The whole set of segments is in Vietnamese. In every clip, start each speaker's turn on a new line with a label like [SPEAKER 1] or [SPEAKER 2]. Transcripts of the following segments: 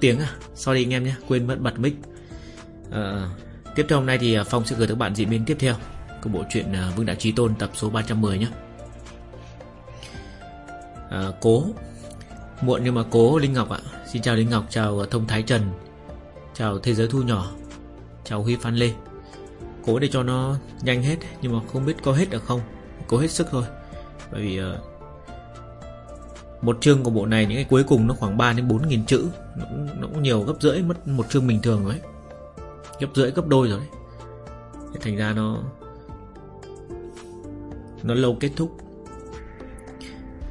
[SPEAKER 1] Tiếng à? Sorry anh em nhé Quên mất bật mic. À, Tiếp theo hôm nay thì à, Phong sẽ gửi tới bạn diễn biến tiếp theo Của bộ truyện à, Vương đại Trí Tôn tập số 310 nhé. À, Cố. Muộn nhưng mà cố Linh Ngọc ạ. Xin chào Linh Ngọc, chào à, Thông Thái Trần. Chào Thế Giới Thu Nhỏ. Chào Huy Phan Lê. Cố để cho nó nhanh hết Nhưng mà không biết có hết được không? Cố hết sức thôi. Bởi vì uh, một chương của bộ này Những cái cuối cùng nó khoảng 3 đến 4 nghìn chữ. Nó cũng, nó cũng nhiều gấp rưỡi Mất một chương bình thường rồi đấy Gấp rưỡi gấp đôi rồi đấy Thành ra nó Nó lâu kết thúc.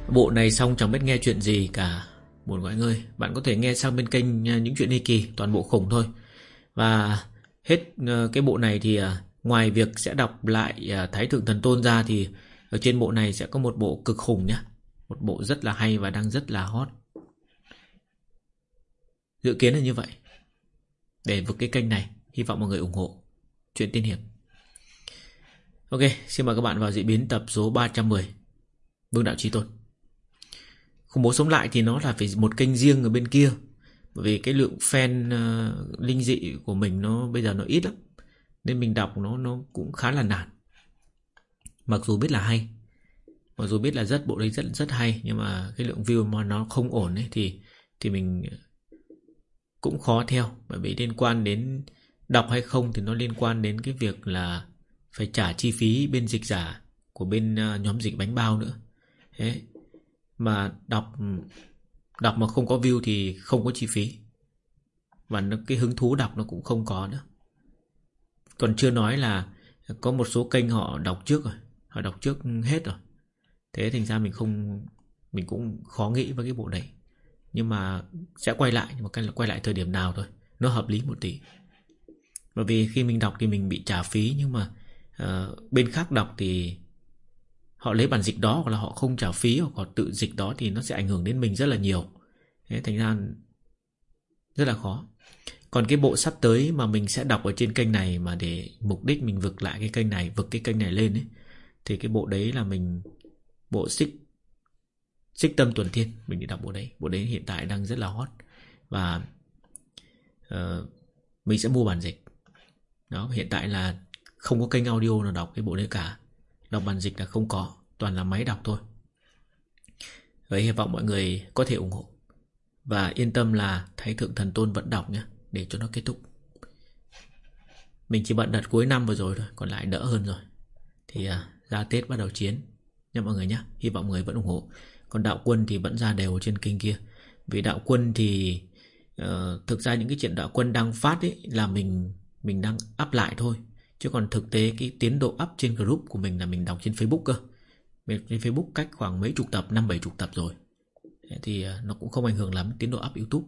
[SPEAKER 1] Bộ này xong chẳng biết nghe chuyện gì cả. Buồn mọi người Bạn có thể nghe sang bên kênh à, những chuyện ly kỳ Toàn bộ khủng thôi. Và hết à, cái bộ này thì à, Ngoài việc sẽ đọc lại Thái Thượng Thần Tôn ra Thì ở trên bộ này sẽ có một bộ cực khủng nhé một bộ rất là hay và đang rất là hot. Dự kiến là như vậy. Để vực cái kênh này Hy vọng mọi người ủng hộ Chuyện tiên hiệp. Ok, xin mời các bạn vào diễn biến tập số 310 Vương Đạo Trí Tôn. Khủng bố sống lại thì nó là phải một kênh riêng ở bên kia. Bởi vì cái lượng fan uh, linh dị của mình nó bây giờ nó ít lắm. Nên mình đọc nó nó cũng khá là nản. Mặc dù biết là hay Mặc dù biết là rất bộ đấy rất rất hay Nhưng mà cái lượng view mà nó không ổn ấy Thì thì mình cũng khó theo. Bởi vì liên quan đến đọc hay không Thì nó liên quan đến cái việc là Phải trả chi phí bên dịch giả Của bên ờ, nhóm dịch bánh bao nữa. Thế mà đọc Đọc mà không có view thì không có chi phí. Và nó, cái hứng thú đọc nó cũng không có nữa. Còn chưa nói là Có một số kênh họ đọc trước rồi Họ đọc trước hết rồi. Thế thành ra mình không Mình cũng khó nghĩ với cái bộ này Nhưng mà sẽ quay lại Nhưng mà quay lại thời điểm nào thôi Nó hợp lý một tí Bởi vì khi mình đọc thì mình bị trả phí Nhưng mà uh, bên khác đọc thì Họ lấy bản dịch đó hoặc là họ không trả phí hoặc họ tự dịch đó thì nó sẽ ảnh hưởng đến mình rất là nhiều. Thế thành ra rất là khó. Còn cái bộ sắp tới mà mình sẽ đọc ở trên kênh này mà để mục đích mình vực lại cái kênh này, vực cái kênh này lên ấy thì cái bộ đấy là mình bộ xích xích tâm tuần thiên. Mình đi đọc bộ đấy. Bộ đấy hiện tại đang rất là hot. Và uh, mình sẽ mua bản dịch. Đó, hiện tại là không có kênh audio nào đọc cái bộ đấy cả. Đọc bản dịch là không có. Toàn là máy đọc thôi. Vậy hy vọng mọi người có thể ủng hộ. Và yên tâm là Thái Thượng Thần Tôn vẫn đọc nhé Để cho nó kết thúc. Mình chỉ bận đợt cuối năm vừa rồi thôi. Còn lại đỡ hơn rồi. Thì à, ra Tết bắt đầu chiến. Nha mọi người nhé Hy vọng mọi người vẫn ủng hộ. Còn đạo quân thì vẫn ra đều trên kênh kia. Vì đạo quân thì uh, Thực ra những cái chuyện đạo quân đang phát ấy Là mình mình đang up lại thôi. Chứ còn thực tế cái tiến độ up trên group của mình là mình đọc trên Facebook cơ. Trên Facebook cách khoảng mấy chục tập, năm bảy chục tập rồi. Thì ờ, nó cũng không ảnh hưởng lắm tiến độ up Youtube.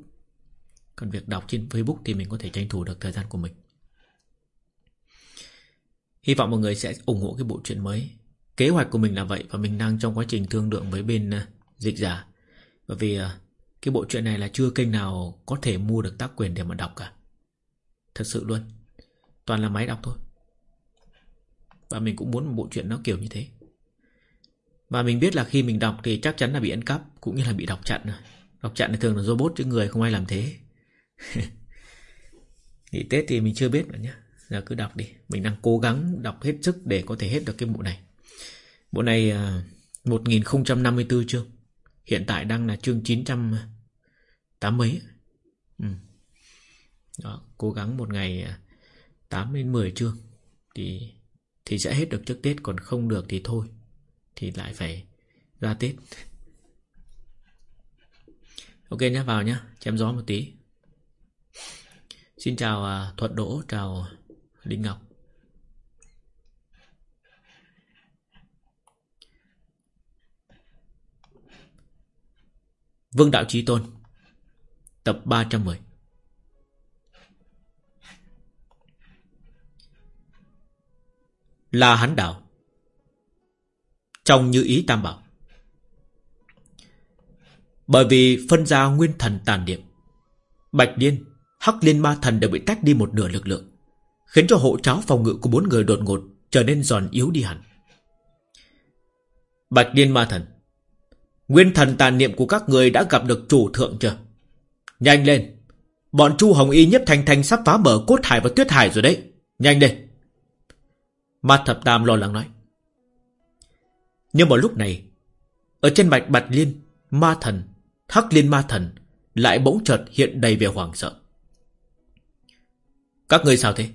[SPEAKER 1] Còn việc đọc trên Facebook thì mình có thể tranh thủ được thời gian của mình. Hy vọng mọi người sẽ ủng hộ cái bộ truyện mới. Kế hoạch của mình là vậy Và mình đang trong quá trình thương lượng với bên uh, dịch giả. Bởi vì uh, cái bộ truyện này là chưa kênh nào có thể mua được tác quyền để mà đọc cả. Thật sự luôn. Toàn là máy đọc thôi. Và mình cũng muốn một bộ truyện nó kiểu như thế. Và mình biết là khi mình đọc Thì chắc chắn là bị ăn cắp Cũng như là bị đọc chặn Đọc chặn thì thường là robot chứ người không ai làm thế. Nghỉ Tết thì mình chưa biết nữa nhé Giờ cứ đọc đi. Mình đang cố gắng đọc hết sức để có thể hết được cái bộ này. Bộ này à, 1054 chương Hiện tại đang là chương 980 ừ. Đó, Cố gắng một ngày à, 8 đến 10 chương Thì thì sẽ hết được trước Tết Còn không được thì thôi. Thì lại phải ra Tết. Ok nhé vào nhé Chém gió một tí. Xin chào à, Thuận Đỗ Chào Linh Ngọc. Vương Đạo Trí Tôn, Tập 310 Là hắn đạo Trong như ý tam bảo. Bởi vì phân ra nguyên thần tàn niệm, Bạch Điên Hắc Liên Ma Thần đều bị tách đi một nửa lực lượng, Khiến cho hộ cháo phòng ngự của bốn người đột ngột Trở nên giòn yếu đi hẳn. Bạch Điên Ma Thần Nguyên thần tàn niệm của các người đã gặp được chủ thượng chưa Nhanh lên Bọn Chu Hồng Y nhấp thành thành sắp phá mở cốt hải và tuyết hải rồi đấy. Nhanh lên! Ma Thập Tam lo lắng nói. Nhưng mà lúc này, ở trên bạch bạch liên, ma thần, hắc liên ma thần, lại bỗng chợt hiện đầy vẻ hoảng sợ. Các người sao thế?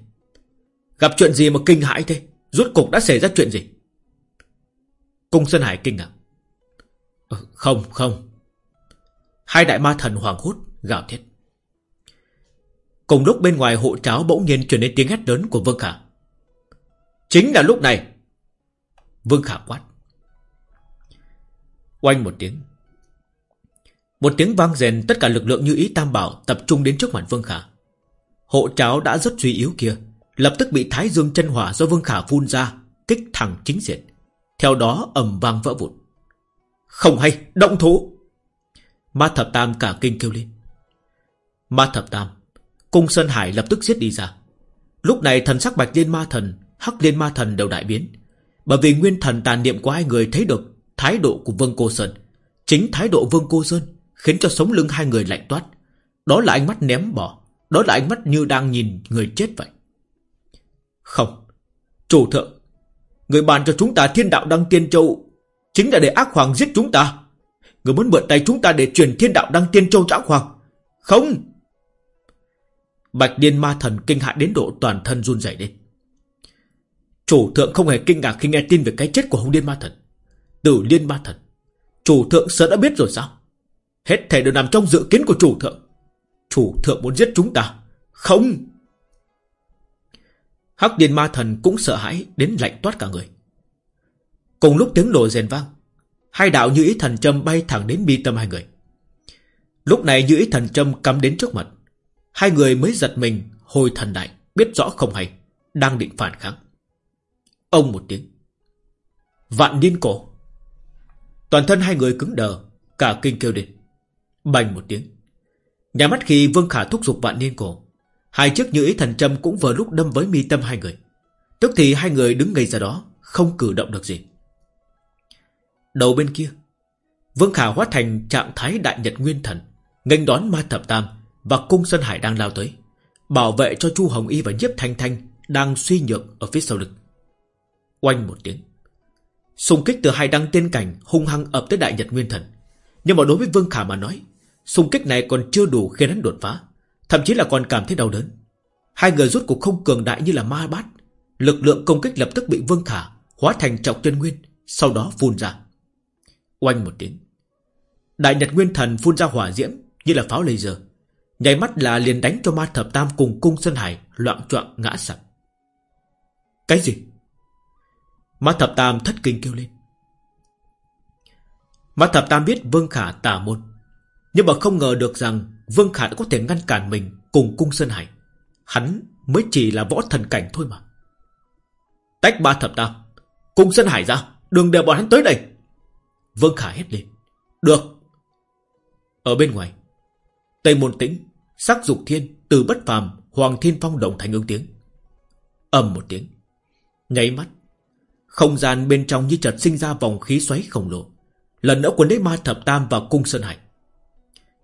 [SPEAKER 1] Gặp chuyện gì mà kinh hãi thế? Rốt cục đã xảy ra chuyện gì? Cung Sơn Hải kinh ngạc. Ờ, không, không. Hai đại ma thần hoàng hốt, gào thét. Cùng lúc bên ngoài hộ tráo bỗng nhiên truyền đến tiếng hét lớn của Vương Khả. Chính là lúc này. Vương Khả quát. Oanh một tiếng. Một tiếng vang rèn tất cả lực lượng như ý tam bảo tập trung đến trước mặt Vương Khả. Hộ tráo đã rất suy yếu kia, lập tức bị Thái Dương chân hỏa do Vương Khả phun ra, kích thẳng chính diện. Theo đó ầm vang vỡ vụn. Không hay, động thủ! Ma thập tam cả kinh kêu lên. Ma thập tam, cung Sơn Hải lập tức giết đi ra. Lúc này thần sắc bạch liên ma thần, hắc liên ma thần đều đại biến. Bởi vì nguyên thần tàn niệm của hai người thấy được thái độ của Vương Cô Sơn. Chính thái độ Vương Cô Sơn khiến cho sống lưng hai người lạnh toát. Đó là ánh mắt ném bỏ. Đó là ánh mắt như đang nhìn người chết vậy. Không. Chủ thượng. Người bàn cho chúng ta thiên đạo đăng tiên châu chính là để ác hoàng giết chúng ta. Người muốn mượn tay chúng ta để truyền thiên đạo đăng tiên châu cho ác hoàng. Không. Bạch Điên Ma Thần kinh hại đến độ toàn thân run rẩy lên. Chủ thượng không hề kinh ngạc khi nghe tin về cái chết của Hồng Điên Ma Thần. Tử Liên Ma Thần. Chủ thượng sớm đã biết rồi sao? Hết thể đều nằm trong dự kiến của chủ thượng. Chủ thượng muốn giết chúng ta. Không! Hắc Điên Ma Thần cũng sợ hãi đến lạnh toát cả người. Cùng lúc tiếng nổ rèn vang, hai đạo như ý thần châm bay thẳng đến bi tâm hai người. Lúc này như ý thần châm cắm đến trước mặt. Hai người mới giật mình, hồi thần đại, biết rõ không hay, đang định phản kháng. Ông một tiếng. Vạn niên cổ. Toàn thân hai người cứng đờ, cả kinh kêu đến Bành một tiếng. Nhà mắt khi Vương Khả thúc giục vạn niên cổ, hai chiếc như ý thần châm cũng vừa lúc đâm với mi tâm hai người. Tức thì hai người đứng ngây ra đó, không cử động được gì. Đầu bên kia, Vương Khả hóa thành trạng thái đại nhật nguyên thần, nghênh đón ma thập tam và cung Sơn Hải đang lao tới, bảo vệ cho Chu Hồng Y và Nhiếp Thanh Thanh đang suy nhược ở phía sau lưng. Oanh một tiếng. Xung kích từ hai đăng tiên cảnh hung hăng ập tới đại nhật nguyên thần. Nhưng mà đối với Vương Khả mà nói, xung kích này còn chưa đủ khiến hắn đột phá, thậm chí là còn cảm thấy đau đớn. Hai người rút cuộc không cường đại như là ma bát, lực lượng công kích lập tức bị Vương Khả hóa thành trọng chân nguyên, sau đó phun ra. Oanh một tiếng. Đại Nhật Nguyên Thần phun ra hỏa diễm như là pháo laser, nhảy mắt là liền đánh cho ma thập tam cùng cung Sơn Hải loạn choạng ngã sập Cái gì? Ma thập tam thất kinh kêu lên. Ma thập tam biết Vương Khả tà môn, nhưng mà không ngờ được rằng Vương Khả đã có thể ngăn cản mình cùng cung Sơn Hải. Hắn mới chỉ là võ thần cảnh thôi mà. Tách ba thập tam, cung Sơn Hải ra, đừng để bọn hắn tới đây. Vương Khả hét lên. Được. Ở bên ngoài, Tây Môn Tĩnh, Sắc Dục Thiên, Từ Bất Phàm, Hoàng Thiên Phong động thành ứng tiếng. ầm một tiếng. Nháy mắt, không gian bên trong như chợt sinh ra vòng khí xoáy khổng lồ. Lần nữa cuốn lấy ma thập tam vào cung Sơn Hải.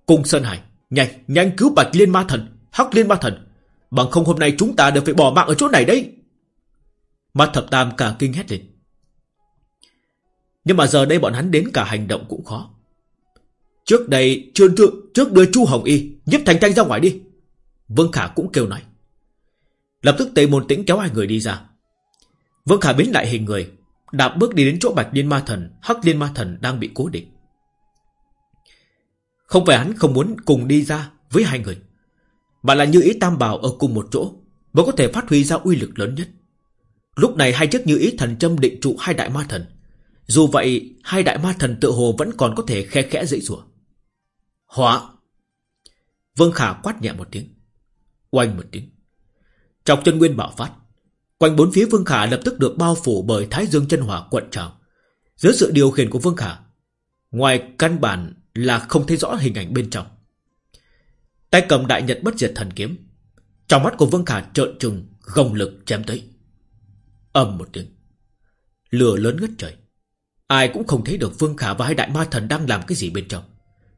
[SPEAKER 1] Cung Sơn Hải, nhanh, nhanh cứu Bạch Liên Ma Thần, Hắc Liên Ma Thần. Bằng không hôm nay chúng ta đều phải bỏ mạng ở chỗ này đấy. Ma thập tam cả kinh hét lên. Nhưng mà giờ đây bọn hắn đến cả hành động cũng khó. Trước đây, trương thượng, trước đưa Chu Hồng Y, giúp Thành Thanh ra ngoài đi. Vương Khả cũng kêu nói. Lập tức tây Môn Tĩnh kéo hai người đi ra. Vương Khả biến lại hình người, đạp bước đi đến chỗ Bạch Liên Ma Thần, Hắc Liên Ma Thần đang bị cố định. Không phải hắn không muốn cùng đi ra với hai người, mà là như ý tam bảo ở cùng một chỗ mới có thể phát huy ra uy lực lớn nhất. Lúc này hai chiếc như ý thần châm định trụ hai đại ma thần. Dù vậy, hai đại ma thần tự hồ vẫn còn có thể khe khẽ dãy rủa. Hỏa! Vương Khả quát nhẹ một tiếng. Oanh một tiếng. Trọc chân nguyên bạo phát. Quanh bốn phía Vương Khả lập tức được bao phủ bởi Thái Dương chân hỏa quận trào. Dưới sự điều khiển của Vương Khả, ngoài căn bản là không thấy rõ hình ảnh bên trong. Tay cầm đại nhật bất diệt thần kiếm. Trong mắt của Vương Khả trợn trừng, gồng lực chém tới. ầm một tiếng. Lửa lớn ngất trời. Ai cũng không thấy được Vương Khả và hai đại ma thần đang làm cái gì bên trong.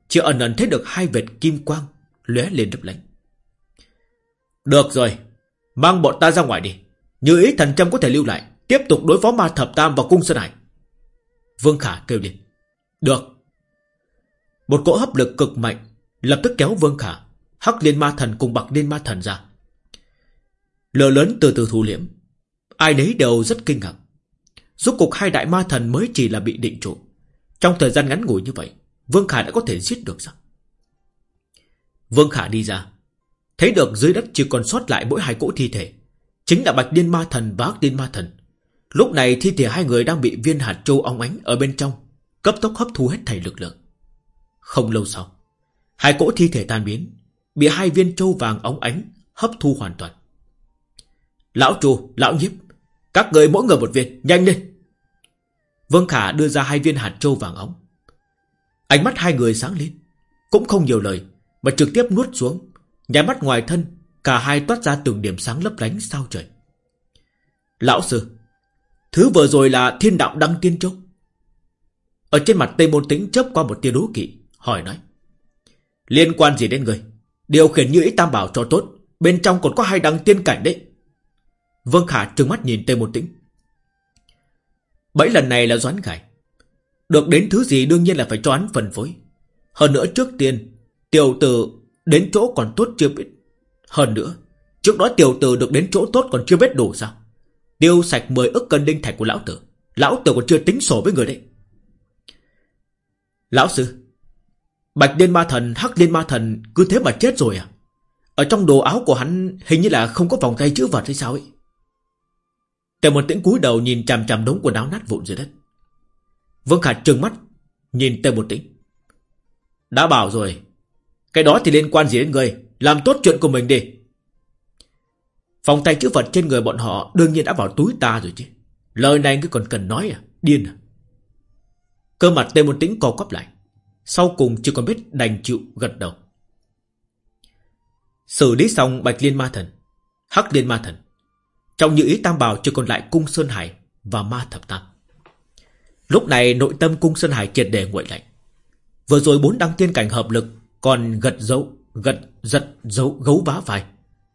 [SPEAKER 1] Chỉ ẩn ẩn thấy được hai vệt kim quang lóe lên đấp lánh. Được rồi, mang bọn ta ra ngoài đi. Như ý thần châm có thể lưu lại, tiếp tục đối phó ma thập tam và cung sơn hải. Vương Khả kêu lên. Được. Một cỗ hấp lực cực mạnh lập tức kéo Vương Khả, hắc liên ma thần cùng bạc liên ma thần ra. lửa lớn từ từ thu liễm, ai nấy đều rất kinh ngạc. Rốt cục hai đại ma thần mới chỉ là bị định trụ. Trong thời gian ngắn ngủi như vậy, Vương Khả đã có thể giết được sao? Vương Khả đi ra, thấy được dưới đất chỉ còn sót lại mỗi hai cỗ thi thể. Chính là Bạch Điên Ma Thần và Ác Điên Ma Thần. Lúc này thi thể hai người đang bị viên hạt châu ong ánh ở bên trong, cấp tốc hấp thu hết thảy lực lượng. Không lâu sau, hai cỗ thi thể tan biến, bị hai viên châu vàng óng ánh hấp thu hoàn toàn. Lão trù, Lão Nhiếp, các người mỗi người một viên, nhanh lên. Vương Khả đưa ra hai viên hạt châu vàng óng. Ánh mắt hai người sáng lên, cũng không nhiều lời, mà trực tiếp nuốt xuống, nháy mắt ngoài thân, cả hai toát ra từng điểm sáng lấp lánh sao trời. Lão sư, thứ vừa rồi là thiên đạo đăng tiên châu. Ở trên mặt Tây Môn Tĩnh chớp qua một tia đố kỵ, hỏi nói. Liên quan gì đến người? Điều khiển như ý tam bảo cho tốt, bên trong còn có hai đăng tiên cảnh đấy. Vương Khả trừng mắt nhìn tê Môn Tĩnh. Bẫy lần này là doán gài. Được đến thứ gì đương nhiên là phải cho hắn phần phối. Hơn nữa trước tiên, tiểu tử đến chỗ còn tốt chưa biết. Hơn nữa, trước đó tiểu tử được đến chỗ tốt còn chưa biết đủ sao. Tiêu sạch 10 ức cân đinh thạch của lão tử. Lão tử còn chưa tính sổ với người đấy. Lão sư, Bạch Liên Ma Thần, Hắc Liên Ma Thần cứ thế mà chết rồi à? Ở trong đồ áo của hắn hình như là không có vòng tay chữ vật hay sao ấy. Tề một tĩnh cúi đầu nhìn chằm chằm đống quần áo nát vụn dưới đất. Vương Khả trừng mắt, nhìn Tề một tĩnh. Đã bảo rồi, cái đó thì liên quan gì đến người, làm tốt chuyện của mình đi. Phòng tay chữ vật trên người bọn họ đương nhiên đã vào túi ta rồi chứ. Lời này cứ còn cần nói à, điên à. Cơ mặt Tề một tĩnh co quắp lại. Sau cùng chỉ còn biết đành chịu gật đầu. Xử lý xong Bạch Liên Ma Thần, Hắc Liên Ma Thần. Trong như ý tam bảo chỉ còn lại cung Sơn Hải và ma thập tam. Lúc này nội tâm cung Sơn Hải triệt đề nguội lạnh. Vừa rồi bốn đăng tiên cảnh hợp lực còn gật dấu, gật giật dấu gấu vá vai.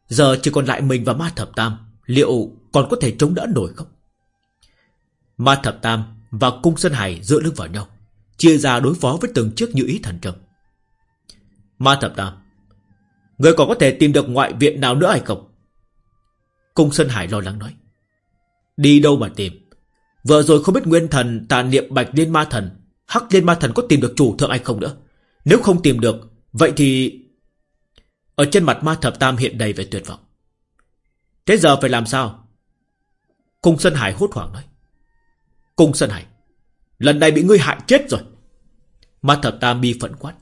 [SPEAKER 1] Giờ chỉ còn lại mình và ma thập tam. Liệu còn có thể chống đỡ nổi không? Ma thập tam và cung Sơn Hải dựa lưng vào nhau. Chia ra đối phó với từng chiếc như ý thần trầm. Ma thập tam. Người còn có thể tìm được ngoại viện nào nữa hay không? Cung Sơn Hải lo lắng nói. Đi đâu mà tìm? Vừa rồi không biết nguyên thần tàn niệm bạch liên ma thần, hắc liên ma thần có tìm được chủ thượng hay không nữa. Nếu không tìm được, vậy thì... Ở trên mặt ma thập tam hiện đầy về tuyệt vọng. Thế giờ phải làm sao? Cung Sơn Hải hốt hoảng nói. Cung Sơn Hải, lần này bị ngươi hại chết rồi. Ma thập tam bi phận quát.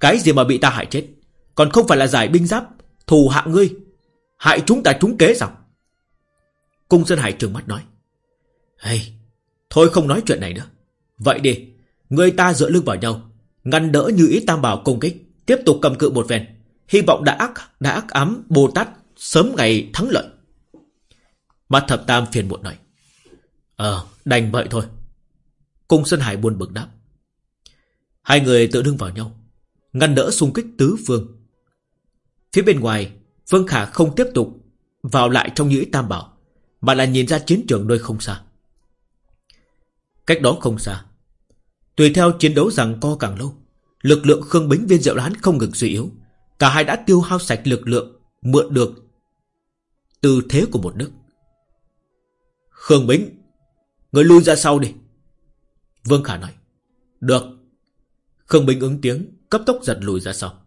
[SPEAKER 1] Cái gì mà bị ta hại chết? Còn không phải là giải binh giáp, thù hạ ngươi, Hại chúng ta trúng kế sao? Cung Sơn Hải trừng mắt nói. Hey, thôi không nói chuyện này nữa. Vậy đi, người ta dựa lưng vào nhau, ngăn đỡ như ý tam bảo công kích, tiếp tục cầm cự một ven. Hy vọng đã ác, đã ác ám Bồ Tát sớm ngày thắng lợi. Mặt thập tam phiền muộn nói. Ờ, đành vậy thôi. Cung Sơn Hải buồn bực đáp. Hai người tự đương vào nhau, ngăn đỡ xung kích tứ phương. Phía bên ngoài, Vương Khả không tiếp tục vào lại trong nhĩ tam bảo, mà là nhìn ra chiến trường nơi không xa. Cách đó không xa, tùy theo chiến đấu rằng co càng lâu, lực lượng Khương Bính viên diệu đán không ngừng suy yếu. Cả hai đã tiêu hao sạch lực lượng mượn được từ thế của một nước. Khương Bính, người lui ra sau đi. Vương Khả nói. Được. Khương Bính ứng tiếng, cấp tốc giật lùi ra sau.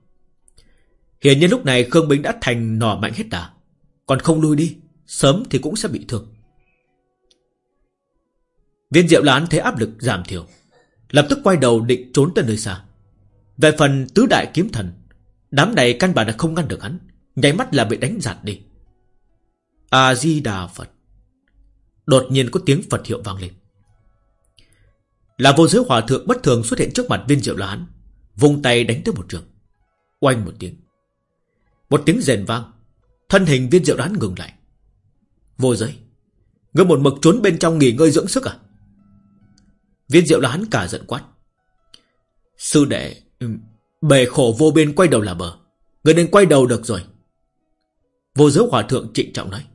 [SPEAKER 1] Hiển nhiên lúc này Khương Bính đã thành nỏ mạnh hết đà. Còn không lui đi, sớm thì cũng sẽ bị thương. Viên diệu lán thấy áp lực giảm thiểu. Lập tức quay đầu định trốn tới nơi xa. Về phần tứ đại kiếm thần, đám này căn bản là không ngăn được hắn. Nháy mắt là bị đánh giạt đi. A-di-đà Phật. Đột nhiên có tiếng Phật hiệu vang lên. Là vô giới hòa thượng bất thường xuất hiện trước mặt viên diệu lán. Vùng tay đánh tới một trường. Oanh một tiếng. Một tiếng rền vang Thân hình viên diệu đoán ngừng lại Vô giới Ngươi một mực trốn bên trong nghỉ ngơi dưỡng sức à Viên diệu đoán cả giận quát Sư đệ ừ, Bề khổ vô biên quay đầu là bờ Ngươi nên quay đầu được rồi Vô giới hòa thượng trịnh trọng nói.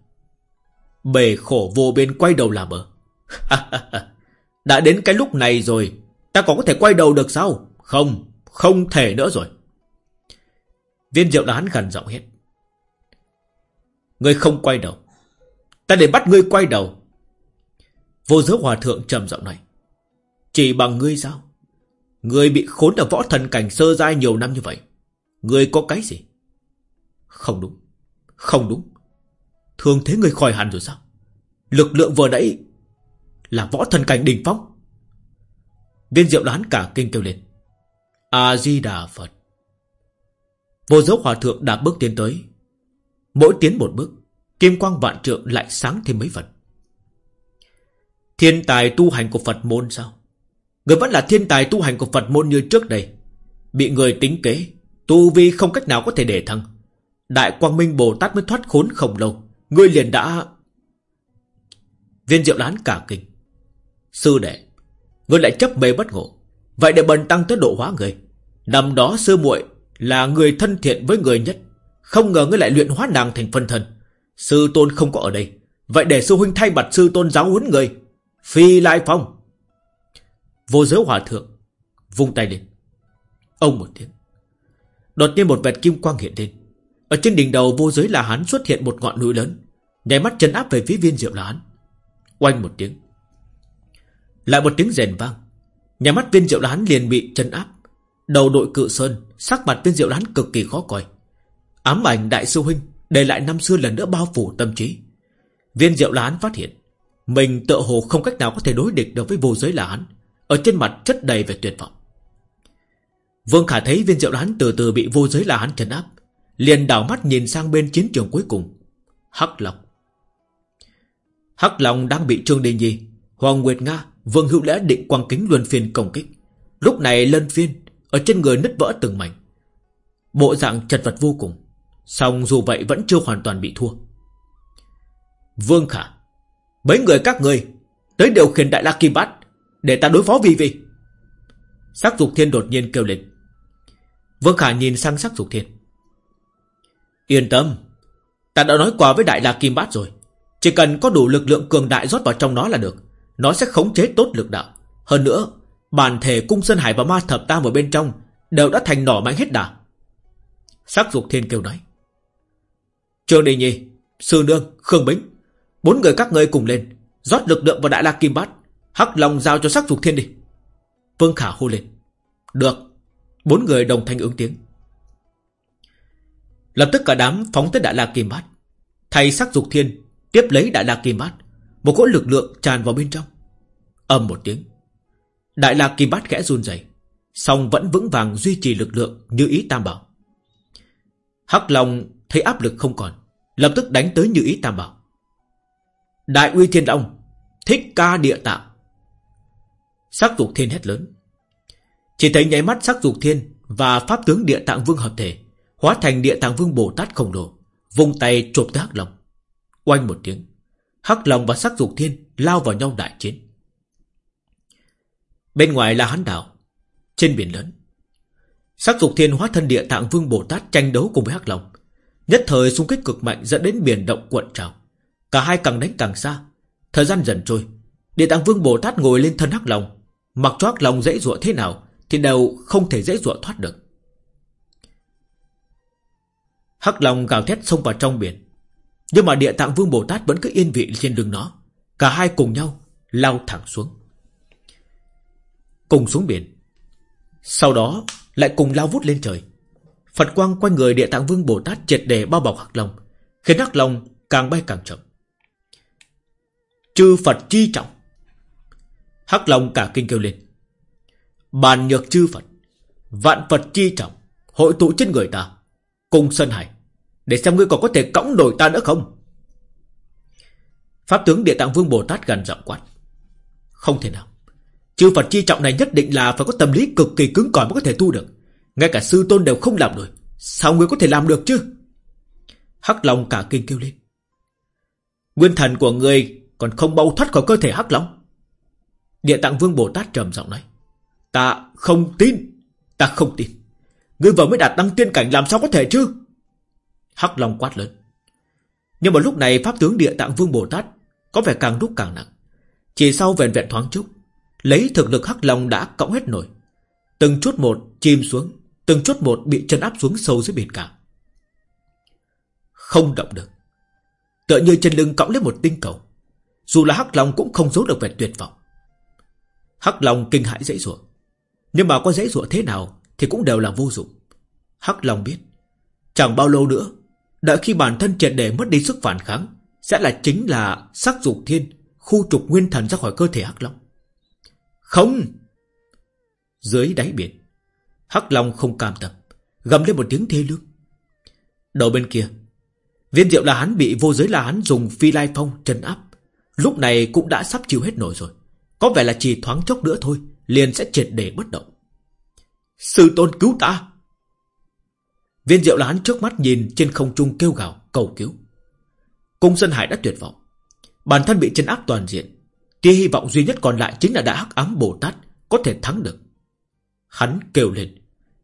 [SPEAKER 1] Bề khổ vô biên quay đầu là bờ. Đã đến cái lúc này rồi, ta còn có thể quay đầu được sao? Không, không thể nữa rồi. Viên diệu đán gần giọng hết. Ngươi không quay đầu. Ta để bắt ngươi quay đầu. Vô giới hòa thượng trầm giọng này, Chỉ bằng ngươi sao? Ngươi bị khốn ở võ thần cảnh sơ giai nhiều năm như vậy. Ngươi có cái gì? Không đúng. Không đúng. Thương thế ngươi khỏi hẳn rồi sao? Lực lượng vừa nãy là võ thần cảnh đỉnh phong. Viên diệu đoán cả kinh kêu lên. A-di-đà Phật. Vô dấu hòa thượng đã bước tiến tới. Mỗi tiến một bước, kim quang vạn trượng lại sáng thêm mấy phần. Thiên tài tu hành của Phật môn sao? Người vẫn là thiên tài tu hành của Phật môn như trước đây. Bị người tính kế, tu vi không cách nào có thể để thăng. Đại Quang Minh Bồ Tát mới thoát khốn không lâu. Ngươi liền đã... Viên diệu đán cả kinh. Sư đệ, ngươi lại chấp mê bất ngộ. Vậy để bần tăng tới độ hóa người. Năm đó sư muội là người thân thiện với người nhất. Không ngờ ngươi lại luyện hóa nàng thành phân thân. Sư tôn không có ở đây. Vậy để sư huynh thay mặt sư tôn giáo huấn người. Phi lại phong. Vô giới hòa thượng. Vung tay lên. Ông một tiếng. Đột nhiên một vệt kim quang hiện lên. Ở trên đỉnh đầu vô giới là hắn xuất hiện một ngọn núi lớn. Nhảy mắt chân áp về phía viên diệu là hắn. Oanh một tiếng. Lại một tiếng rèn vang. Nhà mắt viên diệu đán liền bị chân áp. Đầu đội cự sơn, sắc mặt viên diệu đán cực kỳ khó coi. Ám ảnh đại sư huynh để lại năm xưa lần nữa bao phủ tâm trí. Viên diệu đán phát hiện mình tự hồ không cách nào có thể đối địch được với vô giới là hắn. Ở trên mặt chất đầy về tuyệt vọng. Vương Khả thấy viên diệu đán từ từ bị vô giới là hắn trấn áp. Liền đảo mắt nhìn sang bên chiến trường cuối cùng. Hắc Long. Hắc Long đang bị Trương Đình Nhi, Hoàng Nguyệt Nga, Vương Hữu Lễ định quang kính luân phiên công kích. Lúc này lân phiên, ở trên người nứt vỡ từng mảnh. Bộ dạng chật vật vô cùng. Xong dù vậy vẫn chưa hoàn toàn bị thua. Vương Khả, mấy người các người tới điều khiển Đại La Kim Bát để ta đối phó vi vi Sắc dục thiên đột nhiên kêu lên. Vương Khả nhìn sang sắc dục thiên. Yên tâm, ta đã nói qua với Đại La Kim Bát rồi. Chỉ cần có đủ lực lượng cường đại rót vào trong nó là được Nó sẽ khống chế tốt lực đạo Hơn nữa Bản thể cung Sơn Hải và ma thập tam ở bên trong Đều đã thành nỏ mạnh hết đà. Sắc dục thiên kêu nói. Trương Đình Nhi Sư Nương, Khương Bính Bốn người các ngươi cùng lên rót lực lượng vào Đại La Kim Bát Hắc lòng giao cho sắc dục thiên đi. Vương Khả hô lên. Được. Bốn người đồng thanh ứng tiếng. Lập tức cả đám phóng tới Đại La Kim Bát. Thầy sắc dục thiên Tiếp lấy Đại La Kim Bát Một cỗ lực lượng tràn vào bên trong. Ầm một tiếng. Đại La Kim Bát khẽ run rẩy, song vẫn vững vàng duy trì lực lượng như ý Tam Bảo. Hắc Long thấy áp lực không còn, lập tức đánh tới như ý Tam Bảo. Đại uy thiên long, thích ca địa tạo. Sắc dục thiên hét lớn. Chỉ thấy nháy mắt sắc dục thiên và pháp tướng địa tạng vương hợp thể, hóa thành địa tạng vương Bồ Tát khổng lồ, vùng tay chộp tới Hắc Long. Oanh một tiếng. Hắc Long và sắc dục thiên lao vào nhau đại chiến. Bên ngoài là hán đảo. Trên biển lớn. Sắc dục thiên hóa thân địa tạng vương Bồ Tát tranh đấu cùng với Hắc Long. Nhất thời xung kích cực mạnh dẫn đến biển động cuộn trào. Cả hai càng đánh càng xa. Thời gian dần trôi. Địa tạng vương Bồ Tát ngồi lên thân Hắc Long. Mặc cho Hắc Long dễ dụa thế nào thì đều không thể dễ dụa thoát được. Hắc Long gào thét xông vào trong biển. Nhưng mà địa tạng vương Bồ Tát vẫn cứ yên vị trên đường nó. Cả hai cùng nhau lao thẳng xuống. Cùng xuống biển. Sau đó, lại cùng lao vút lên trời. Phật quang quanh người địa tạng vương Bồ Tát triệt đề bao bọc Hắc Long. Khiến Hắc Long càng bay càng chậm. Chư Phật chi trọng. Hắc Long cả kinh kêu lên. Bàn nhược chư Phật. Vạn Phật chi trọng. Hội tụ trên người ta. Cùng sân Hải. Để xem ngươi còn có thể cõng nổi ta nữa không Pháp tướng Địa Tạng Vương Bồ Tát gần giọng quát Không thể nào Chư Phật chi trọng này nhất định là phải có tâm lý cực kỳ cứng cỏi mới có thể tu được. Ngay cả sư tôn đều không làm được Sao người có thể làm được chứ? Hắc Long cả kinh kêu lên. Nguyên thần của người Còn không bao thoát khỏi cơ thể Hắc Long. Địa Tạng Vương Bồ Tát trầm giọng nói, Ta không tin, Ta không tin. Ngươi vừa mới đạt đăng tiên cảnh làm sao có thể chứ? Hắc Long quát lớn. Nhưng mà lúc này Pháp tướng Địa Tạng Vương Bồ Tát Có vẻ càng lúc càng nặng. Chỉ sau vẹn vẹn thoáng chốc Lấy thực lực Hắc Long đã cõng hết nổi. Từng chút một chìm xuống, Từng chút một bị chân áp xuống sâu dưới biển cả. Không động được. Tựa như chân lưng cõng lên một tinh cầu. Dù là Hắc Long cũng không giấu được vẻ tuyệt vọng. Hắc Long kinh hãi dễ dụa Nhưng mà có dễ dụa thế nào Thì cũng đều là vô dụng. Hắc Long biết. Chẳng bao lâu nữa, Đợi khi bản thân triệt để mất đi sức phản kháng, Sẽ là chính là sắc dục thiên, Khu trục nguyên thần ra khỏi cơ thể Hắc Long. Không. Dưới đáy biển, Hắc Long không cam tâm, Gầm lên một tiếng thê lương. Đầu bên kia, Viên diệu là hắn bị vô giới là hắn dùng phi lai phong chân áp. Lúc này cũng đã sắp chịu hết nổi rồi. Có vẻ là chỉ thoáng chốc nữa thôi, Liền sẽ triệt để bất động. Sư tôn cứu ta. Viên diệu là hắn trước mắt nhìn trên không trung kêu gào, cầu cứu. Cung Sơn Hải đã tuyệt vọng. Bản thân bị chân áp toàn diện Tia hy vọng duy nhất còn lại chính là đại hắc ám Bồ Tát, Có thể thắng được. Hắn kêu lên.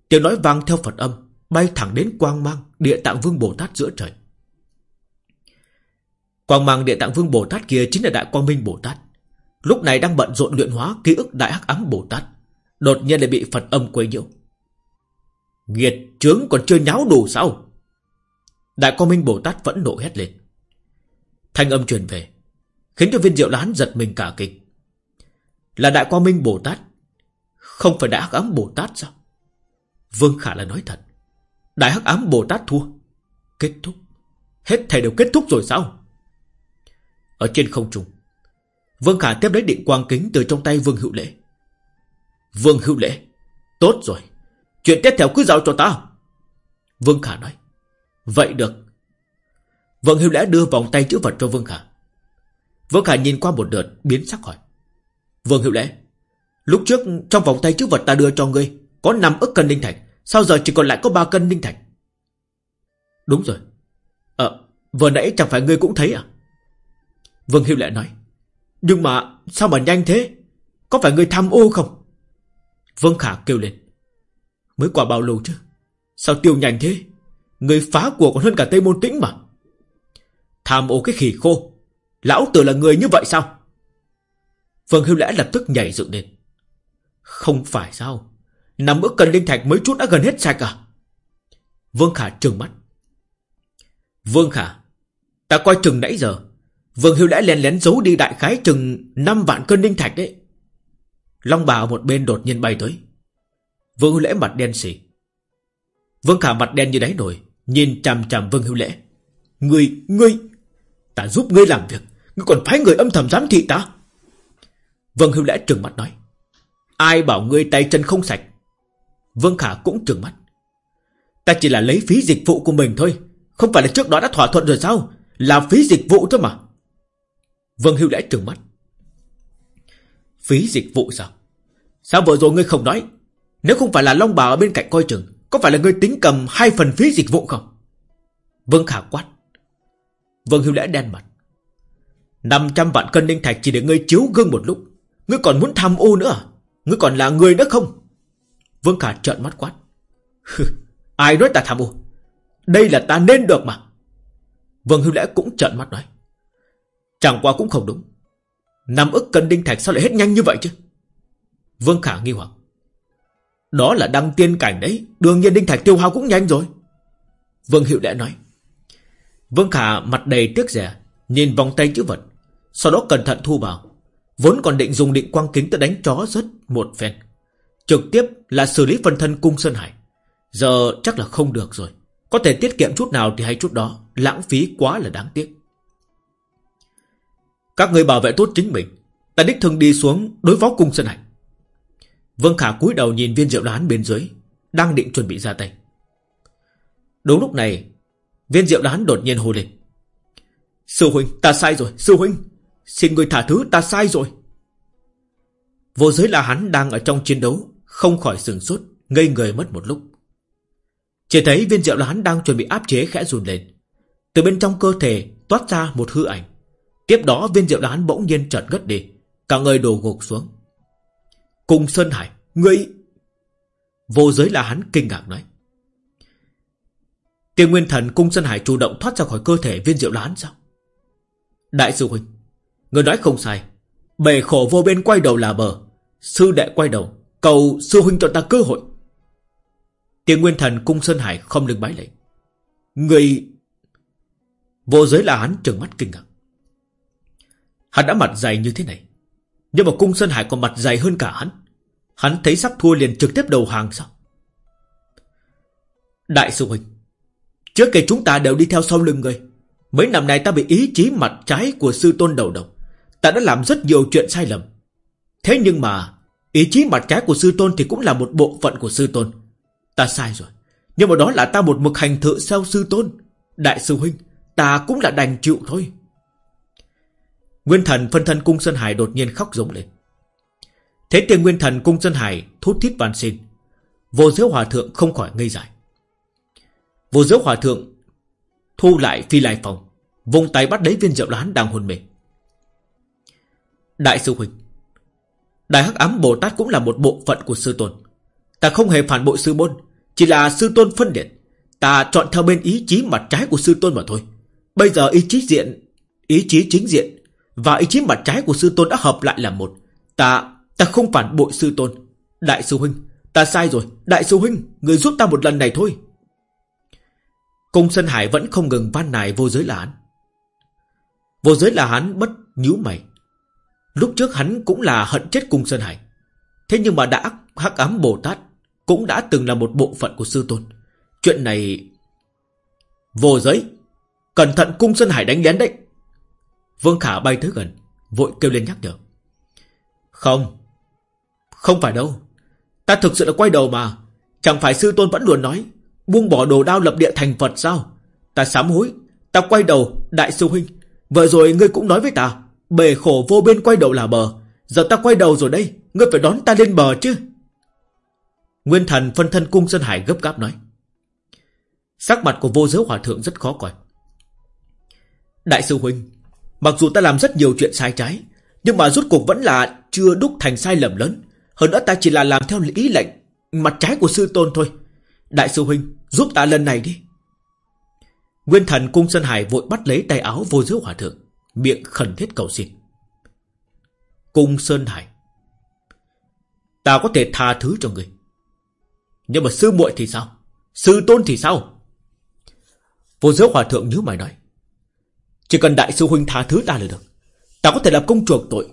[SPEAKER 1] Tiếng nói vang theo Phật âm, Bay thẳng đến quang mang Địa tạng vương Bồ Tát giữa trời. Quang mang địa tạng vương Bồ Tát kia Chính là Đại Quang Minh Bồ Tát. Lúc này đang bận rộn luyện hóa ký ức Đại Hắc Ám Bồ Tát, Đột nhiên lại bị Phật âm quấy nhiễu. Nghiệt trướng còn chưa nháo đủ sao? Đại Quang Minh Bồ Tát vẫn nộ hét lên. Thanh âm truyền về. Khiến cho viên diệu lán giật mình cả kinh. Là Đại Quang Minh Bồ Tát, Không phải Đại Hắc Ám Bồ Tát sao? Vương Khả là nói thật, Đại Hắc Ám Bồ Tát thua. Kết thúc. Hết thầy đều kết thúc rồi sao? Ở trên không trung, Vương Khả tiếp lấy định quang kính từ trong tay Vương Hữu Lễ. Vương Hữu Lễ, Tốt rồi. Chuyện tiếp theo cứ giao cho ta. Vương Khả nói, Vậy được. Vương Hữu Lễ đưa vòng tay chữ vật cho Vương Khả. Vương Khả nhìn qua một đợt, biến sắc hỏi. Vương Hiệu Lễ, Lúc trước trong vòng tay chữ vật ta đưa cho ngươi, Có 5 ức cân linh thạch, Sao giờ chỉ còn lại có 3 cân linh thạch? Đúng rồi. Ờ vừa nãy chẳng phải ngươi cũng thấy à? Vương Hiệu Lễ nói. Nhưng mà sao mà nhanh thế? Có phải ngươi tham ô không? Vương Khả kêu lên. Mới qua bao lâu chứ? Sao tiêu nhanh thế? Người phá của còn hơn cả Tây Môn Tĩnh mà. Tham ô cái khỉ khô. Lão tử là người như vậy sao? Vương Hưu Lẽ lập tức nhảy dựng lên. Không phải sao? Nằm ức cần linh thạch mấy chút đã gần hết sạch à? Vương Khả trừng mắt. Vương Khả Ta coi chừng nãy giờ. Vương Hưu Lẽ lén lén giấu đi đại khái chừng 5 vạn cân linh thạch đấy. Long bà ở một bên đột nhiên bay tới. Vương Hưu Lễ mặt đen xỉ. Vương Khả mặt đen như đáy nổi Nhìn chằm chằm Vương Hưu Lễ. Ngươi, ngươi Ta giúp ngươi làm việc. Ngươi còn phái người âm thầm giám thị ta? Vương Hưu Lễ trừng mắt nói. Ai bảo ngươi tay chân không sạch? Vương Khả cũng trừng mắt. Ta chỉ là lấy phí dịch vụ của mình thôi. Không phải là trước đó đã thỏa thuận rồi sao? Là phí dịch vụ thôi mà. Vương Hưu Lễ trừng mắt. Phí dịch vụ sao? Sao vừa rồi ngươi không nói? Nếu không phải là Long Bà ở bên cạnh coi chừng, Có phải là ngươi tính cầm hai phần phí dịch vụ không? Vương Khả quát. Vương Hưu Lễ đen mặt. 500 vạn cân linh thạch chỉ để ngươi chiếu gương một lúc. Ngươi còn muốn tham ô nữa à? Ngươi còn là người nữa không? Vương Khả trợn mắt quát. Ai nói ta tham ô? Đây là ta nên được mà. Vương Hưu Lễ cũng trợn mắt nói. Chẳng qua cũng không đúng. Năm ức cân đinh thạch sao lại hết nhanh như vậy chứ? Vương Khả nghi hoặc. Đó là đăng tiên cảnh đấy. Đương nhiên đinh thạch tiêu hao cũng nhanh rồi. Vương Hiệu lẽ nói. Vương Khả mặt đầy tiếc rẻ, Nhìn vòng tay chữ vật. Sau đó cẩn thận thu vào. Vốn còn định dùng định quang kính tới đánh chó rất một phen Trực tiếp là xử lý phần thân cung Sơn Hải. Giờ chắc là không được rồi. Có thể tiết kiệm chút nào thì hay chút đó. Lãng phí quá là đáng tiếc. Các người bảo vệ tốt chính mình. Ta đích thân đi xuống đối phó cung Sơn Hải. Vương Khả cúi đầu nhìn viên rượu đoán bên dưới, Đang định chuẩn bị ra tay. Đúng lúc này, Viên rượu đoán đột nhiên hô lên. Sư huynh, ta sai rồi, Sư huynh! Xin người thả thứ ta sai rồi. Vô giới là hắn đang ở trong chiến đấu, Không khỏi sừng sốt, Ngây người mất một lúc. Chỉ thấy viên rượu là hắn đang chuẩn bị áp chế khẽ run lên. Từ bên trong cơ thể Toát ra một hư ảnh. Tiếp đó viên rượu là hắn bỗng nhiên chợt ngất đi, Cả người đổ gục xuống. Cùng Sơn Hải, Ngươi Vô giới là hắn kinh ngạc nói. Tiêu Nguyên Thần cung Sơn Hải chủ động thoát ra khỏi cơ thể viên diệu lán sao? Đại sư huynh Người nói không sai. Bể khổ vô bên quay đầu là bờ. Sư đệ quay đầu. Cầu sư huynh cho ta cơ hội. Tiên Nguyên Thần cung Sơn Hải không lưng bái lệ Người Vô giới là hắn trừng mắt kinh ngạc. Hắn đã mặt dày như thế này. Nhưng mà cung Sơn Hải còn mặt dày hơn cả hắn. Hắn thấy sắp thua liền trực tiếp đầu hàng sao? Đại sư huynh, Trước kia chúng ta đều đi theo sau lưng người. Mấy năm nay ta bị ý chí mặt trái của sư tôn đầu độc. Ta đã làm rất nhiều chuyện sai lầm. Thế nhưng mà, Ý chí mặt trái của sư tôn thì cũng là một bộ phận của sư tôn. Ta sai rồi, Nhưng mà đó là ta một mực hành thự sau sư tôn. Đại sư huynh, Ta cũng là đành chịu thôi. Nguyên thần phân thân cung Sơn Hải đột nhiên khóc giống lên. Thế tiền nguyên thần cung Sơn Hải thút thít van xin. Vô giới hòa thượng không khỏi ngây dại. Vô giới hòa thượng Thu lại phi lai phòng Vùng tay bắt lấy viên rượu lán đang hôn mê. Đại sư Huynh. Đại Hắc Ám Bồ Tát cũng là một bộ phận của sư tôn. Ta không hề phản bội sư môn, Chỉ là sư tôn phân liệt Ta chọn theo bên ý chí mặt trái của sư tôn mà thôi. Bây giờ ý chí diện, Ý chí chính diện Và ý chí mặt trái của sư tôn đã hợp lại là một. Ta Ta không phản bội sư tôn. Đại sư huynh, Ta sai rồi. Đại sư huynh, Người giúp ta một lần này thôi. Cung Sơn Hải vẫn không ngừng van nài vô giới là hắn. Vô giới là hắn bất nhíu mày. Lúc trước hắn cũng là hận chết Cung Sơn Hải. Thế nhưng mà đã hắc ám Bồ Tát Cũng đã từng là một bộ phận của sư tôn. Chuyện này Vô giới. Cẩn thận Cung Sơn Hải đánh lén đấy. Vương Khả bay tới gần, Vội kêu lên nhắc nhở. Không Không phải đâu. Ta thực sự là quay đầu mà. Chẳng phải sư tôn vẫn luôn nói, Buông bỏ đồ đao lập địa thành Phật sao? Ta sám hối, Ta quay đầu, Đại sư huynh. Vừa rồi ngươi cũng nói với ta Bề khổ vô bên quay đầu là bờ. Giờ ta quay đầu rồi đây, Ngươi phải đón ta lên bờ chứ. Nguyên thần phân thân cung Sơn Hải gấp gáp nói. Sắc mặt của vô giới hòa thượng rất khó coi. Đại sư huynh, Mặc dù ta làm rất nhiều chuyện sai trái, Nhưng mà rút cuộc vẫn là chưa đúc thành sai lầm lớn. Hơn nữa ta chỉ là làm theo ý lệnh, Mặt trái của sư tôn thôi. Đại sư huynh, giúp ta lần này đi. Nguyên thần cung Sơn Hải vội bắt lấy tay áo vô giới hòa thượng. Miệng khẩn thiết cầu xin. Cung Sơn Hải, Ta có thể tha thứ cho người Nhưng mà sư muội thì sao? Sư tôn thì sao? Vô giới hòa thượng nhớ mày nói, Chỉ cần đại sư huynh tha thứ ta là được. Ta có thể làm công chuộc tội.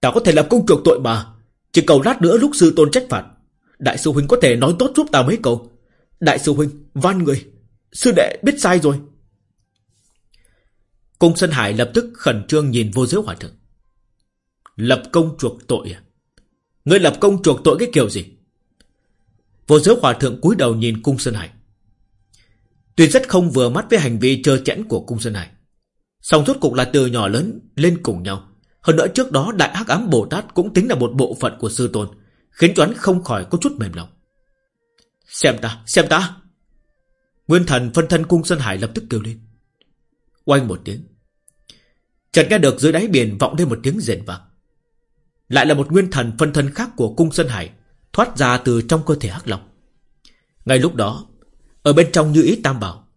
[SPEAKER 1] Ta có thể làm công chuộc tội mà. Chỉ cầu lát nữa lúc sư tôn trách phạt, Đại sư huynh có thể nói tốt giúp ta mấy câu. Đại sư huynh, van người. Sư đệ biết sai rồi. Cung Sơn Hải lập tức khẩn trương nhìn vô giới hòa thượng. Lập công chuộc tội à? Ngươi lập công chuộc tội cái kiểu gì? Vô giới hòa thượng cúi đầu nhìn Cung Sơn Hải. Tuy rất không vừa mắt với hành vi trơ chẽn của Cung Sơn Hải song rốt cục là từ nhỏ lớn lên cùng nhau. Hơn nữa trước đó Đại Hắc Ám Bồ Tát cũng tính là một bộ phận của sư tôn Khiến cho hắn không khỏi có chút mềm lòng. Xem ta, xem ta! Nguyên thần phân thân Cung Sơn Hải lập tức kêu lên. Oanh một tiếng. Chợt nghe được dưới đáy biển vọng lên một tiếng rền vang. Lại là một nguyên thần phân thân khác của Cung Sơn Hải Thoát ra từ trong cơ thể Hắc Long. Ngay lúc đó Ở bên trong như ý tam bảo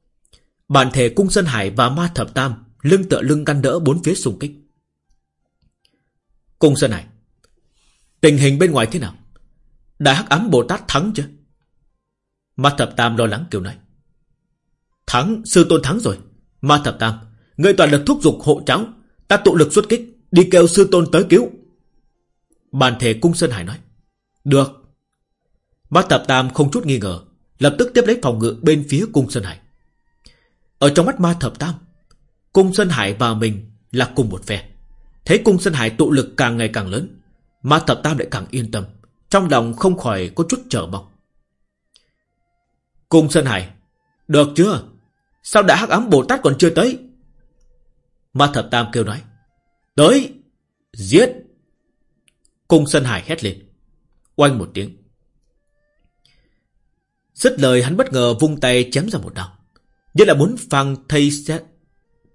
[SPEAKER 1] Bản thể Cung Sơn Hải và Ma Thập Tam Lưng tựa lưng ngăn đỡ bốn phía xung kích. Cung Sơn Hải Tình hình bên ngoài thế nào? Đại Hắc Ám Bồ Tát thắng chưa? Ma Thập Tam lo lắng kêu này. Thắng, sư tôn thắng rồi. Ma Thập Tam Người toàn lực thúc giục hộ cháu. Ta tụ lực xuất kích, Đi kêu sư tôn tới cứu. Bàn thể cung Sơn Hải nói, Được. Ma Thập Tam không chút nghi ngờ, Lập tức tiếp lấy phòng ngự bên phía cung Sơn Hải. Ở trong mắt Ma Thập Tam, Cung Sơn Hải và mình là cùng một phe. Thấy cung Sơn Hải tụ lực càng ngày càng lớn, Ma Thập Tam lại càng yên tâm, Trong lòng không khỏi có chút trở mong. Cung Sơn Hải, Được chưa? Sao đã hắc ám Bồ Tát còn chưa tới? Ma Thập Tam kêu nói Tới Giết. Cung Sơn Hải hét lên Oanh một tiếng. Dứt lời hắn bất ngờ vung tay chém ra một đao. Như là muốn phang thây xé,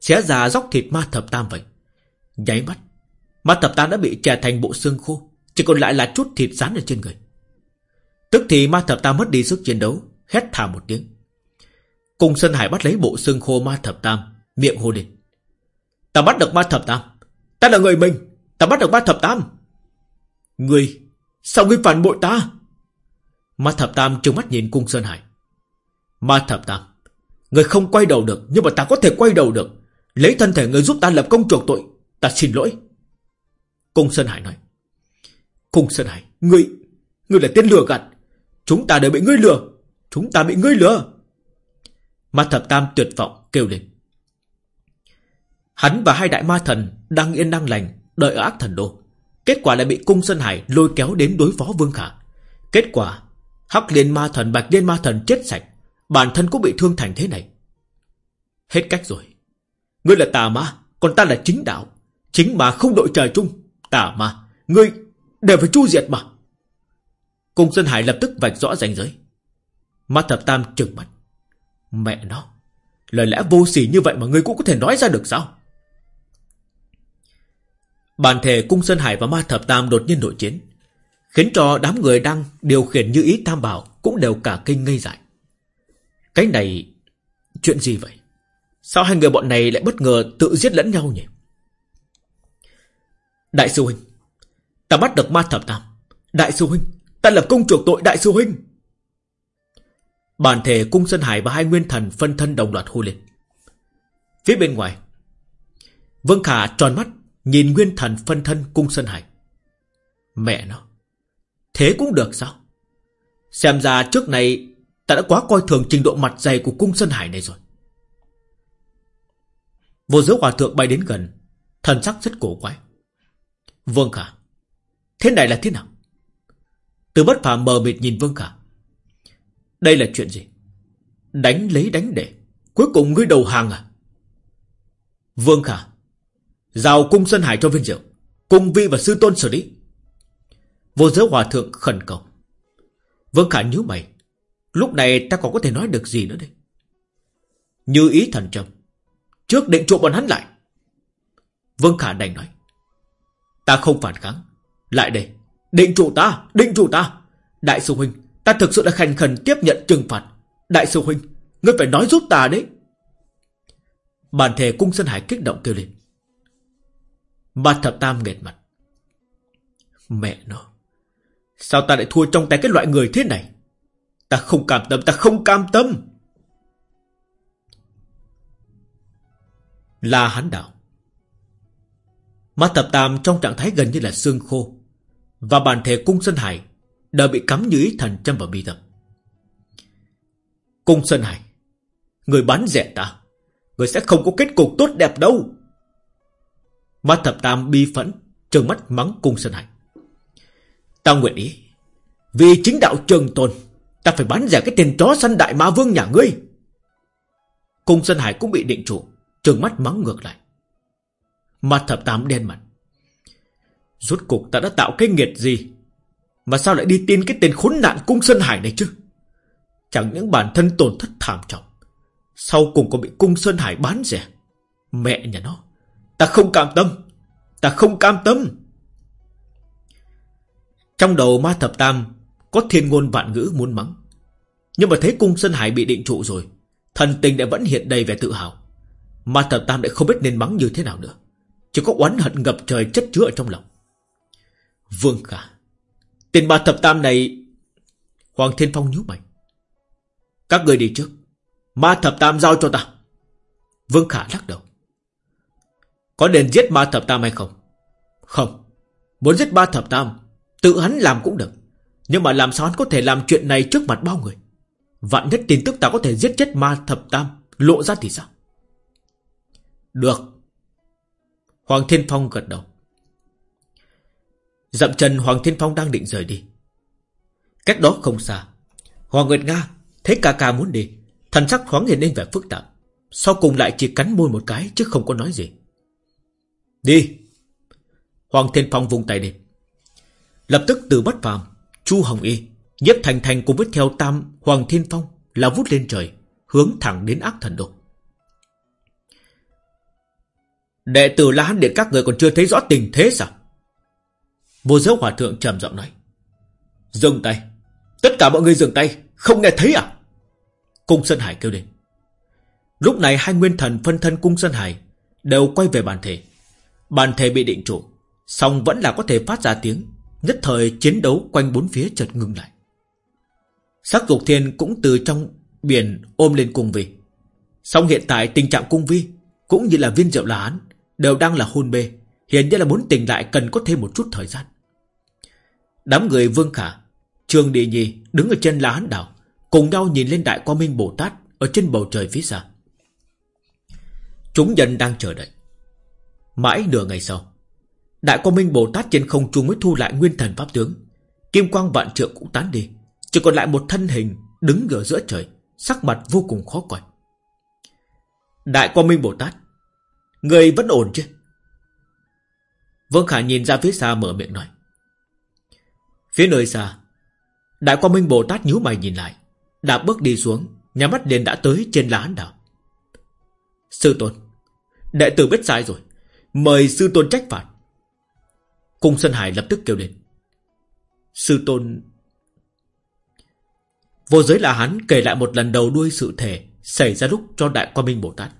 [SPEAKER 1] xé ra dốc thịt ma thập tam vậy. Nháy mắt Ma thập tam đã bị chè thành bộ xương khô Chỉ còn lại là chút thịt rán ở trên người. Tức thì ma thập tam mất đi sức chiến đấu Hét thả một tiếng. Cung Sơn Hải bắt lấy bộ xương khô ma thập tam Miệng hô lên Ta bắt được ma thập tam. Ta là người mình. Ta bắt được ma thập tam. Người, Sao ngươi phản bội ta? Ma thập tam trừng mắt nhìn cung Sơn Hải. Ma thập tam, Người không quay đầu được, Nhưng mà ta có thể quay đầu được. Lấy thân thể người giúp ta lập công chuộc tội. Ta xin lỗi. Cung Sơn Hải nói. Cung Sơn Hải, Ngươi Ngươi là tên lừa gạt. Chúng ta đều bị ngươi lừa. Chúng ta bị ngươi lừa. Ma thập tam tuyệt vọng kêu lên. Hắn và hai đại ma thần Đang yên đang lành, Đợi ở ác thần đô. Kết quả lại bị cung Sơn Hải lôi kéo đến đối phó Vương Khả. Kết quả, Hắc liên ma thần, bạch liên ma thần chết sạch, Bản thân cũng bị thương thành thế này. Hết cách rồi. Ngươi là tà ma, Còn ta là chính đạo. Chính mà không đội trời chung, Tà ma, Ngươi đều phải chu diệt mà. Cung Sơn Hải lập tức vạch rõ ranh giới. Ma thập tam trừng mặt Mẹ nó, Lời lẽ vô sỉ như vậy mà ngươi cũng có thể nói ra được sao? Bản thể Cung Sơn Hải và Ma Thập Tam đột nhiên nội chiến, Khiến cho đám người đang điều khiển như ý Tam Bảo Cũng đều cả kinh ngây dại. Cái này, Chuyện gì vậy? Sao hai người bọn này lại bất ngờ tự giết lẫn nhau nhỉ? Đại sư Huynh, Ta bắt được Ma Thập Tam. Đại sư Huynh, Ta lập công chuộc tội Đại sư Huynh. Bản thể Cung Sơn Hải và hai nguyên thần phân thân đồng loạt hô lên. Phía bên ngoài, Vương Khả tròn mắt Nhìn nguyên thần phân thân Cung Sơn Hải. Mẹ nó, Thế cũng được sao? Xem ra trước này Ta đã quá coi thường trình độ mặt dày của cung Sơn Hải này rồi. Vô giới hòa thượng bay đến gần, Thần sắc rất cổ quái. Vương Khả, Thế này là thế nào? Từ bất phàm mờ mịt nhìn Vương Khả. Đây là chuyện gì? Đánh lấy đánh để, Cuối cùng ngươi đầu hàng à? Vương Khả Giao cung Sơn Hải cho viên diệu Cùng vi và sư tôn xử lý. Vô giới hòa thượng khẩn cầu. Vương Khả nhíu mày, Lúc này ta còn có thể nói được gì nữa đây? Như ý thần trầm, Trước định trụ bọn hắn lại. Vương Khả đành nói, Ta không phản kháng, Lại đây, Định trụ ta, Định trụ ta. Đại sư Huynh, Ta thực sự đã khành khẩn tiếp nhận trừng phạt. Đại sư Huynh, Ngươi phải nói giúp ta đấy. Bản thể cung sân Hải kích động kêu lên. Ma thập tam nghẹt mặt. Mẹ nó, Sao ta lại thua trong tay cái loại người thế này? Ta không cảm tâm, Ta không cam tâm. Là hắn đạo. Ma thập tam trong trạng thái gần như là xương khô, Và bản thể cung Sơn Hải Đã bị cắm như ý thần châm vào bi tập. Cung Sơn Hải, Người bán rẻ ta, Người sẽ không có kết cục tốt đẹp đâu. Ma thập tam bi phẫn, Trừng mắt mắng cung Sơn Hải. Ta nguyện ý, Vì chính đạo trường tồn, Ta phải bán rẻ cái tên chó săn đại ma vương nhà ngươi. Cung Sơn Hải cũng bị định chủ Trừng mắt mắng ngược lại. Ma thập tam đen mặt. Rốt cục ta đã tạo cái nghiệt gì, Mà sao lại đi tin cái tên khốn nạn cung Sơn Hải này chứ? Chẳng những bản thân tổn thất thảm trọng, Sau cùng còn bị cung Sơn Hải bán rẻ, Mẹ nhà nó. Ta không cam tâm. Ta không cam tâm. Trong đầu ma thập tam, Có thiên ngôn vạn ngữ muốn mắng. Nhưng mà thấy cung sân Hải bị định trụ rồi, Thần tình đã vẫn hiện đầy vẻ tự hào. Ma thập tam lại không biết nên mắng như thế nào nữa. Chỉ có oán hận ngập trời chất chứa ở trong lòng. Vương Khả, tên ma thập tam này, Hoàng Thiên Phong nhíu mày. Các người đi trước. Ma thập tam giao cho ta. Vương Khả lắc đầu có nên giết ma thập tam hay không? Không. Muốn giết ma thập tam, tự hắn làm cũng được. Nhưng mà làm sao hắn có thể làm chuyện này trước mặt bao người? Vạn nhất tin tức ta có thể giết chết ma thập tam, lộ ra thì sao? Được. Hoàng Thiên Phong gật đầu. Dậm chân Hoàng Thiên Phong đang định rời đi. Cách đó không xa. Hoàng Nguyệt Nga thấy ca ca muốn đi. Thần sắc thoáng hiện lên vẻ phức tạp. Sau cùng lại chỉ cắn môi một cái chứ không có nói gì. Đi. Hoàng Thiên Phong vung tay lên. Lập tức từ bất phàm, Chu Hồng Y Nhất Thành Thành cùng với theo Tam Hoàng Thiên Phong Là vút lên trời, Hướng thẳng đến ác thần đô. Đệ tử La Hán Điện các người còn chưa thấy rõ tình thế sao? Vô giới hòa thượng trầm giọng nói. Dừng tay. Tất cả mọi người dừng tay, Không nghe thấy à? Cung Sơn Hải kêu lên. Lúc này hai nguyên thần phân thân cung Sơn Hải Đều quay về bản thể Bản thể bị định trụ song vẫn là có thể phát ra tiếng, Nhất thời chiến đấu quanh bốn phía chợt ngừng lại. Sắc dục thiên cũng từ trong biển ôm lên cung vi Song hiện tại tình trạng cung vi, Cũng như là viên rượu là án, Đều đang là hôn mê Hiện như là muốn tỉnh lại cần có thêm một chút thời gian. Đám người Vương Khả Trường Địa Nhi đứng ở trên lá hán đảo, Cùng nhau nhìn lên Đại Quang Minh Bồ Tát Ở trên bầu trời phía xa. Chúng dân đang chờ đợi. Mãi nửa ngày sau. Đại Quang Minh Bồ Tát trên không trung mới thu lại nguyên thần pháp tướng. Kim quang vạn trượng cũng tán đi. Chỉ còn lại một thân hình Đứng ở giữa trời, Sắc mặt vô cùng khó coi. Đại Quang Minh Bồ Tát, Người vẫn ổn chứ? Vương Khả nhìn ra phía xa mở miệng nói. Phía nơi xa, Đại Quang Minh Bồ Tát nhíu mày nhìn lại, đã bước đi xuống, Nhà mắt liền đã tới trên lá đảo Sư tôn, Đệ tử biết sai rồi. Mời sư tôn trách phạt. Cung Sơn Hải lập tức kêu lên. Sư tôn. Vô giới là hắn kể lại một lần đầu đuôi sự thể Xảy ra lúc cho Đại Quang Minh Bồ Tát.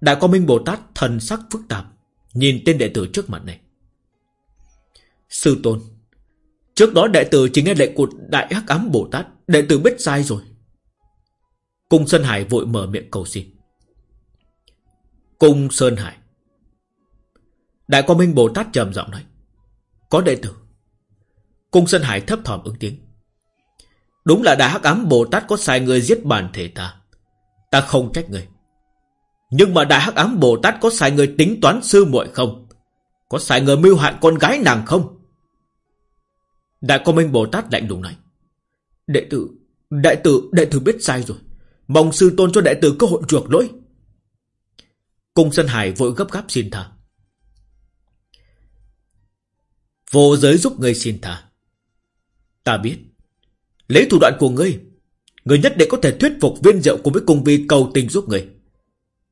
[SPEAKER 1] Đại Quang Minh Bồ Tát thần sắc phức tạp, Nhìn tên đệ tử trước mặt này. Sư tôn. Trước đó đệ tử chỉ nghe lệnh của Đại Hắc Ám Bồ Tát, Đệ tử biết sai rồi. Cung Sơn Hải vội mở miệng cầu xin. Cung Sơn Hải. Đại Quang Minh Bồ Tát trầm giọng nói, Có đệ tử. Cung Sơn Hải thấp thỏm ứng tiếng, Đúng là Đại Hắc Ám Bồ Tát có sai người giết bản thể ta. Ta không trách người Nhưng mà Đại Hắc Ám Bồ Tát có sai người tính toán sư muội không? Có sai người mưu hại con gái nàng không? Đại Quang Minh Bồ Tát lạnh lùng nói, Đệ tử Đệ tử Đệ tử biết sai rồi. Mong sư tôn cho đệ tử cơ hội chuộc lỗi. Cung Sơn Hải vội gấp gáp xin tha. Vô giới giúp ngươi xin tha. Ta biết. Lấy thủ đoạn của ngươi Ngươi nhất định có thể thuyết phục viên diệu cùng với cung vi cầu tình giúp ngươi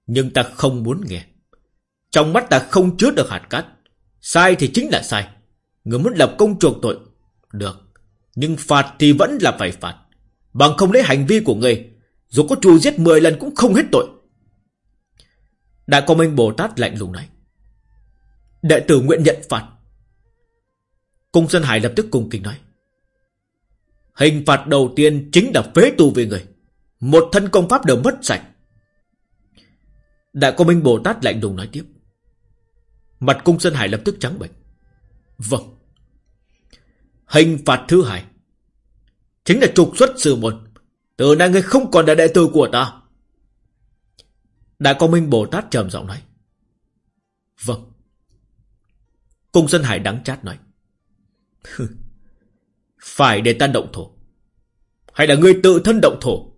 [SPEAKER 1] Nhưng ta không muốn nghe. Trong mắt ta không chứa được hạt cát. Sai thì chính là sai. Ngươi muốn lập công chuộc tội, Được. Nhưng phạt thì vẫn là phải phạt. Bằng không lấy hành vi của ngươi Dù có trù giết 10 lần cũng không hết tội. Đại công Minh Bồ Tát lạnh lùng nói. Đệ tử nguyện nhận phạt. Cung Sơn Hải lập tức cung kính nói. Hình phạt đầu tiên chính là phế tu về người. Một thân công pháp đều mất sạch. Đại công Minh Bồ Tát lạnh lùng nói tiếp. Mặt Cung Sơn Hải lập tức trắng bệch Vâng. Hình phạt thứ hai. Chính là trục xuất sư môn. Từ nay ngươi không còn là đệ tử của ta. Đại công Minh Bồ Tát trầm giọng nói. Vâng. Cung Sơn Hải đắng chát nói. Phải để ta động thổ. Hay là ngươi tự thân động thổ?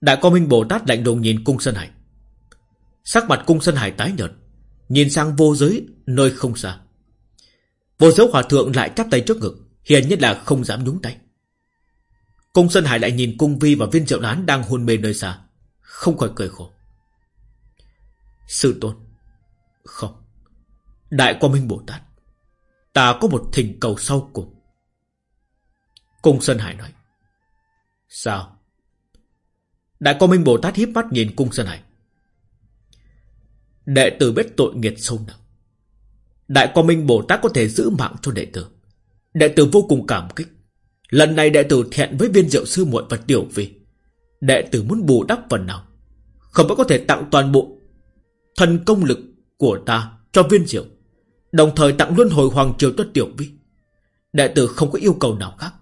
[SPEAKER 1] Đại Quang Minh Bồ Tát lạnh lùng nhìn Cung Sơn Hải. Sắc mặt Cung Sơn Hải tái nhợt, Nhìn sang vô giới nơi không xa. Vô giới hòa thượng lại chắp tay trước ngực, Hiển nhiên là không dám nhúng tay. Cung Sơn Hải lại nhìn Cung Vi và viên diệu đán đang hôn mê nơi xa, Không khỏi cười khổ. Sư tôn. Không. Đại Quang Minh Bồ Tát. Ta có một thỉnh cầu sau cùng. Cung Sơn Hải nói, Sao? Đại con Minh Bồ Tát hiếp mắt nhìn Cung Sơn Hải. Đệ tử biết tội nghiệt sâu nặng. Đại con Minh Bồ Tát có thể giữ mạng cho đệ tử. Đệ tử vô cùng cảm kích. Lần này đệ tử thẹn với viên diệu sư muội và tiểu vi. Đệ tử muốn bù đắp phần nào, Không phải có thể tặng toàn bộ Thần công lực của ta cho viên diệu Đồng thời tặng luân hồi hoàng triều cho tiểu vi. Đệ tử không có yêu cầu nào khác,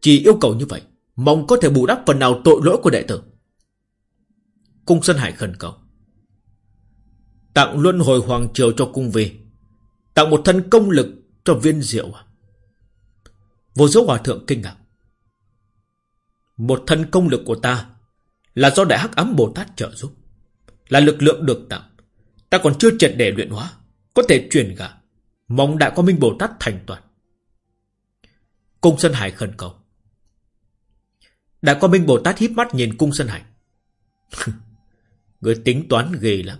[SPEAKER 1] Chỉ yêu cầu như vậy, Mong có thể bù đắp phần nào tội lỗi của đệ tử. Cung Sơn Hải khẩn cầu. Tặng luân hồi hoàng triều cho cung vi, Tặng một thân công lực cho viên diệu à? Vô dấu hòa thượng kinh ngạc. Một thân công lực của ta Là do đại hắc ám Bồ Tát trợ giúp, Là lực lượng được tặng. Ta còn chưa triệt để luyện hóa, Có thể truyền gà Mong đại quang minh Bồ Tát thành toàn Cung Sơn Hải khẩn cầu Đại quang minh Bồ Tát híp mắt nhìn Cung Sơn Hải Người tính toán ghê lắm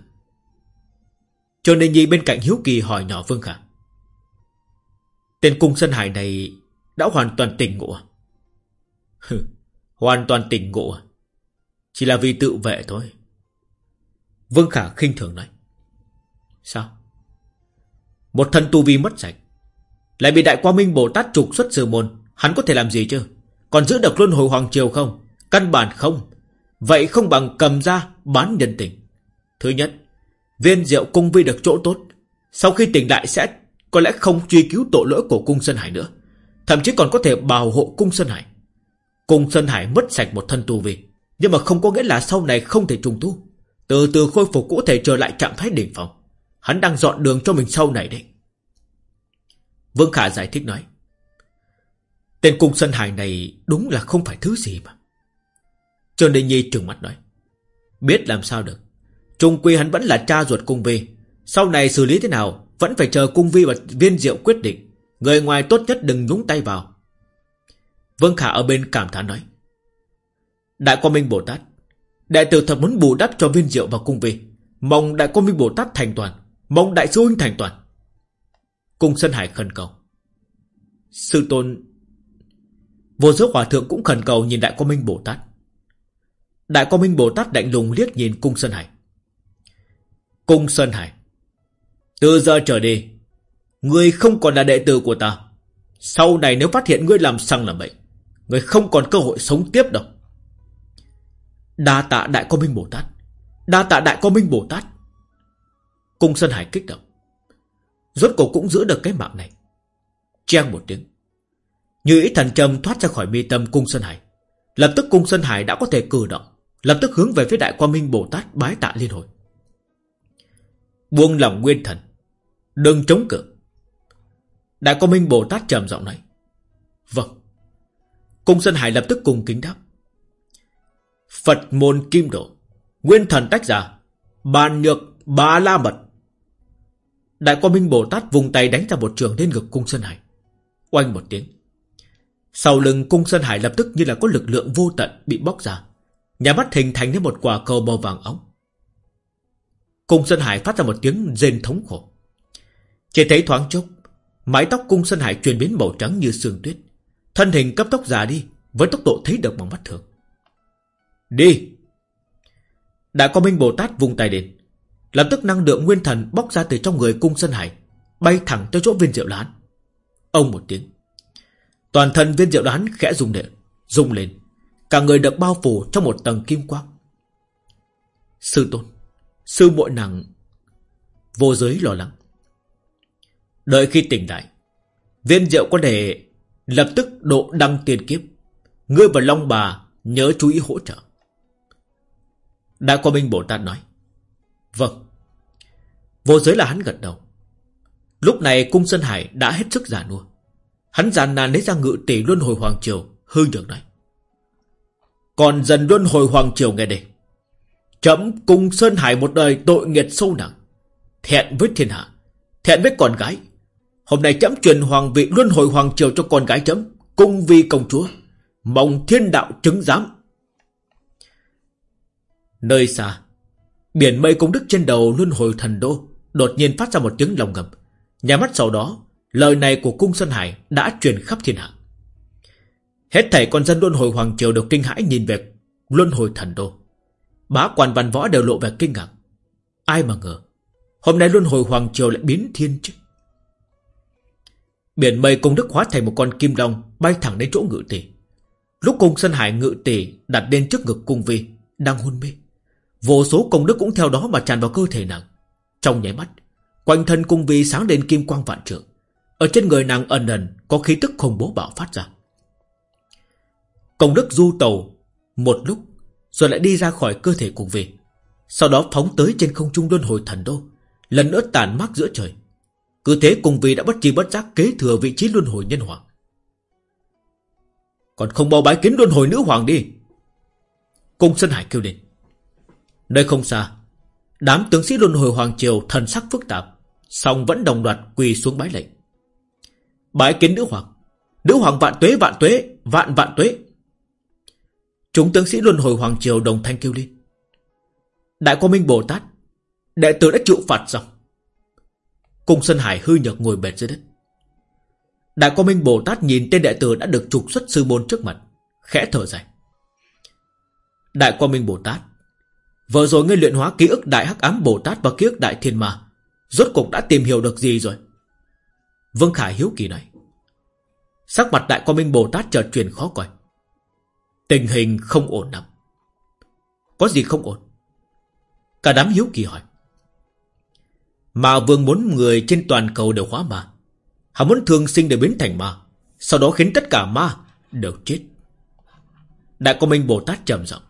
[SPEAKER 1] Cho nên Nhi bên cạnh Hiếu Kỳ hỏi nhỏ Vương Khả Tên Cung Sơn Hải này Đã hoàn toàn tỉnh ngộ? À? Hoàn toàn tỉnh ngộ? À? Chỉ là vì tự vệ thôi. Vương Khả khinh thường nói. Sao? Một thân tu vi mất sạch. Lại bị Đại Quang Minh Bồ Tát trục xuất sư môn. Hắn có thể làm gì chứ? Còn giữ được luân hồi Hoàng Triều không? Căn bản không. Vậy không bằng cầm ra bán nhân tình. Thứ nhất, viên diệu cung vi được chỗ tốt. Sau khi tỉnh lại sẽ có lẽ không truy cứu tội lỗi của cung Sơn Hải nữa. Thậm chí còn có thể bảo hộ cung Sơn Hải. Cung Sơn Hải mất sạch một thân tu vi. Nhưng mà không có nghĩa là sau này không thể trùng tu. Từ từ khôi phục cũng thể trở lại trạng thái đỉnh phòng. Hắn đang dọn đường cho mình sau này đấy. Vương Khả giải thích nói. Tên cung Sơn Hải này đúng là không phải thứ gì mà. Trương Đình Nhi trừng mắt nói. Biết làm sao được. Trung quy hắn vẫn là cha ruột cung vi. Sau này xử lý thế nào vẫn phải chờ cung vi và viên diệu quyết định. Người ngoài tốt nhất đừng nhúng tay vào. Vương Khả ở bên cảm thán nói. Đại Quang Minh Bồ Tát. Đại tử thật muốn bù đắp cho viên diệu và cung vi. Mong Đại Quang Minh Bồ Tát thành toàn. Mong Đại Sư Huynh thành toàn. Cung Sơn Hải khẩn cầu. Sư Tôn... Vô giới hòa thượng cũng khẩn cầu nhìn Đại Quang Minh Bồ Tát. Đại Quang Minh Bồ Tát đạnh lùng liếc nhìn Cung Sơn Hải. Cung Sơn Hải. Từ giờ trở đi, ngươi không còn là đệ tử của ta. Sau này nếu phát hiện ngươi làm sang làm bậy, ngươi không còn cơ hội sống tiếp đâu. Đa tạ Đại Quang Minh Bồ Tát. Đa tạ Đại Quang Minh Bồ Tát. Cung Sơn Hải kích động. Rốt cuộc cũng giữ được cái mạng này. trang một tiếng. Như ý thần trầm thoát ra khỏi mi tâm Cung Sơn Hải. Lập tức Cung Sơn Hải đã có thể cử động. Lập tức hướng về phía Đại Quang Minh Bồ Tát bái tạ liên hồi. Buông lòng nguyên thần. Đừng chống cự. Đại Quang Minh Bồ Tát trầm giọng nói. Vâng. Cung Sơn Hải lập tức cùng kính đáp. Phật môn kim độ. Nguyên thần tách ra. Bàn nhược, ba la mật. Đại Quang Minh Bồ Tát vùng tay đánh ra một trường lên ngực Cung Sơn Hải. Oanh một tiếng. Sau lưng Cung Sơn Hải lập tức như là có lực lượng vô tận bị bóc ra. Nhà mắt hình thành nên một quả cầu màu vàng ống. Cung Sơn Hải phát ra một tiếng rên thống khổ. Chỉ thấy thoáng chốc, mái tóc Cung Sơn Hải chuyển biến màu trắng như sương tuyết. Thân hình cấp tốc già đi, với tốc độ thấy được bằng mắt thường. Đi! Đại Quang Minh Bồ Tát vùng tay đến. Lập tức năng lượng nguyên thần bóc ra từ trong người Cung sân Hải, bay thẳng tới chỗ viên diệu đoán Ông một tiếng. Toàn thân viên diệu đoán khẽ rung lên rung lên. Cả người được bao phủ trong một tầng kim quang. Sư tôn, sư muội nàng vô giới lo lắng. Đợi khi tỉnh lại, viên diệu có thể lập tức độ đăng tiền kiếp. Ngươi và Long bà nhớ chú ý hỗ trợ. Đại Qua Minh Bồ Tát nói. Vâng. Vô giới là hắn gật đầu. Lúc này Cung Sơn Hải đã hết sức giả nua. Hắn giàn nàn lấy ra ngự tỷ luân hồi Hoàng Triều, hư được nói. Còn dần luân hồi Hoàng Triều nghe đây. Chấm Cung Sơn Hải một đời tội nghiệt sâu nặng. Thẹn với thiên hạ. Thẹn với con gái. Hôm nay chấm truyền hoàng vị luân hồi Hoàng Triều cho con gái chấm. Cung vi công chúa. Mong thiên đạo chứng giám. Nơi xa. Biển mây công đức trên đầu luân hồi thần đô. Đột nhiên phát ra một tiếng lòng ngầm. Nhà mắt sau đó Lời này của cung Sơn Hải đã truyền khắp thiên hạ. Hết thảy con dân luân hồi Hoàng Triều đều kinh hãi nhìn về luân hồi thần đô. Bá quan văn võ đều lộ vẻ kinh ngạc. Ai mà ngờ, hôm nay luân hồi Hoàng Triều lại biến thiên chứ. Biển mây công đức hóa thành một con kim long bay thẳng đến chỗ ngự tỷ. Lúc cung Sơn Hải ngự tỷ đặt lên trước ngực cung vi, đang hôn mê. Vô số công đức cũng theo đó mà tràn vào cơ thể nàng. Trong nháy mắt, quanh thân cung vi sáng lên kim quang vạn trượng. Ở trên người nàng ẩn ẩn Có khí tức khủng bố bạo phát ra. Công đức du tàu Một lúc Rồi lại đi ra khỏi cơ thể cùng vi. Sau đó phóng tới trên không trung luân hồi thần đô Lần nữa tàn mát giữa trời. Cứ thế cùng vi đã bất chi bất giác Kế thừa vị trí luân hồi nhân hoàng. Còn không bao bái kiến luân hồi nữ hoàng đi. Cung Sơn Hải kêu lên. Nơi không xa Đám tướng sĩ luân hồi hoàng triều thần sắc phức tạp song vẫn đồng loạt quỳ xuống bái lệnh Bái kiến nữ hoàng. Nữ hoàng vạn tuế vạn tuế, vạn vạn tuế. Chúng tướng sĩ luân hồi hoàng triều đồng thanh kêu lên. Đại quang minh Bồ Tát, đệ tử đã chịu phạt xong. Cung Sơn Hải hư nhược ngồi bệt dưới đất. Đại quang minh Bồ Tát nhìn tên đệ tử đã được trục xuất sư môn trước mặt, khẽ thở dài. Đại Quang Minh Bồ Tát Vừa rồi ngươi luyện hóa ký ức Đại Hắc Ám Bồ Tát Và ký ức Đại Thiên Ma, Rốt cục đã tìm hiểu được gì rồi? Vương Khải hiếu kỳ này. Sắc mặt Đại Quang Minh Bồ Tát chợt truyền khó coi. Tình hình không ổn lắm. Có gì không ổn? Cả đám hiếu kỳ hỏi. Mà vương muốn người trên toàn cầu đều hóa ma. Hắn muốn thương sinh để biến thành ma. Sau đó khiến tất cả ma đều chết. Đại Quang Minh Bồ Tát trầm giọng.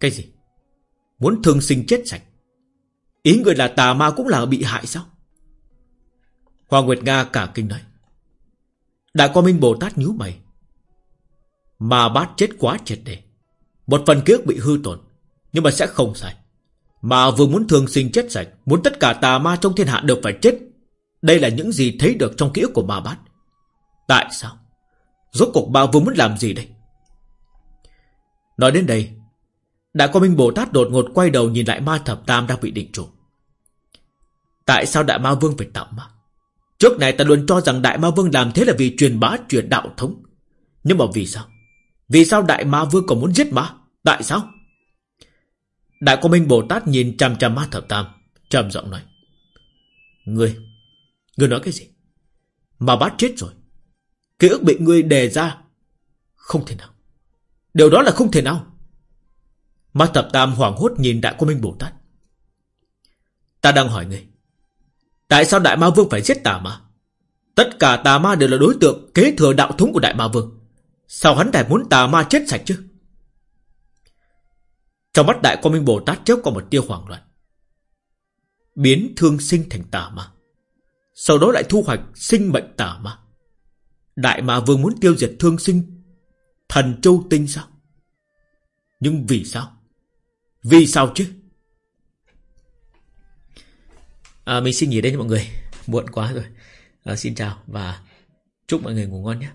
[SPEAKER 1] Cái gì? Muốn thường sinh chết sạch. Ý người là tà ma cũng là bị hại sao? Hoàng Nguyệt Nga cả kinh nói. Đại Quan Minh Bồ Tát nhíu mày. Mà bát chết quá triệt để. Một phần ký ức bị hư tổn, Nhưng mà sẽ không sai. Mà vừa muốn thường sinh chết sạch, Muốn tất cả tà ma trong thiên hạ đều phải chết. Đây là những gì thấy được trong ký ức của ma bát. Tại sao? Rốt cuộc bà vừa muốn làm gì đây? Nói đến đây Đại Quang Minh Bồ Tát đột ngột quay đầu nhìn lại ma thập tam đang bị định trụ. Tại sao Đại Ma Vương phải tạo ma? Trước này ta luôn cho rằng Đại Ma Vương làm thế là vì truyền bá truyền đạo thống. Nhưng mà vì sao? Vì sao Đại Ma Vương còn muốn giết ma? Tại sao? Đại Quang Minh Bồ Tát nhìn chằm chằm ma thập tam, trầm giọng nói. Ngươi, ngươi nói cái gì? Mà bát chết rồi. Ký ức bị ngươi đề ra. Không thể nào. Điều đó là không thể nào mắt thập tam hoảng hốt nhìn Đại quân Minh Bồ Tát. Ta đang hỏi ngươi. Tại sao Đại Ma Vương phải giết tà ma? Tất cả tà ma đều là đối tượng kế thừa đạo thống của Đại Ma Vương. Sao hắn lại muốn tà ma chết sạch chứ? Trong mắt Đại Quang Minh Bồ Tát chớp có một tia hoảng loạn. Biến thương sinh thành tà ma. Sau đó lại thu hoạch sinh mệnh tà ma. Đại Ma Vương muốn tiêu diệt thương sinh thần châu tinh sao? Nhưng vì sao? Vì sao chứ? À, mình xin nghỉ đây nha mọi người. Muộn quá rồi. À, xin chào và chúc mọi người ngủ ngon nhé.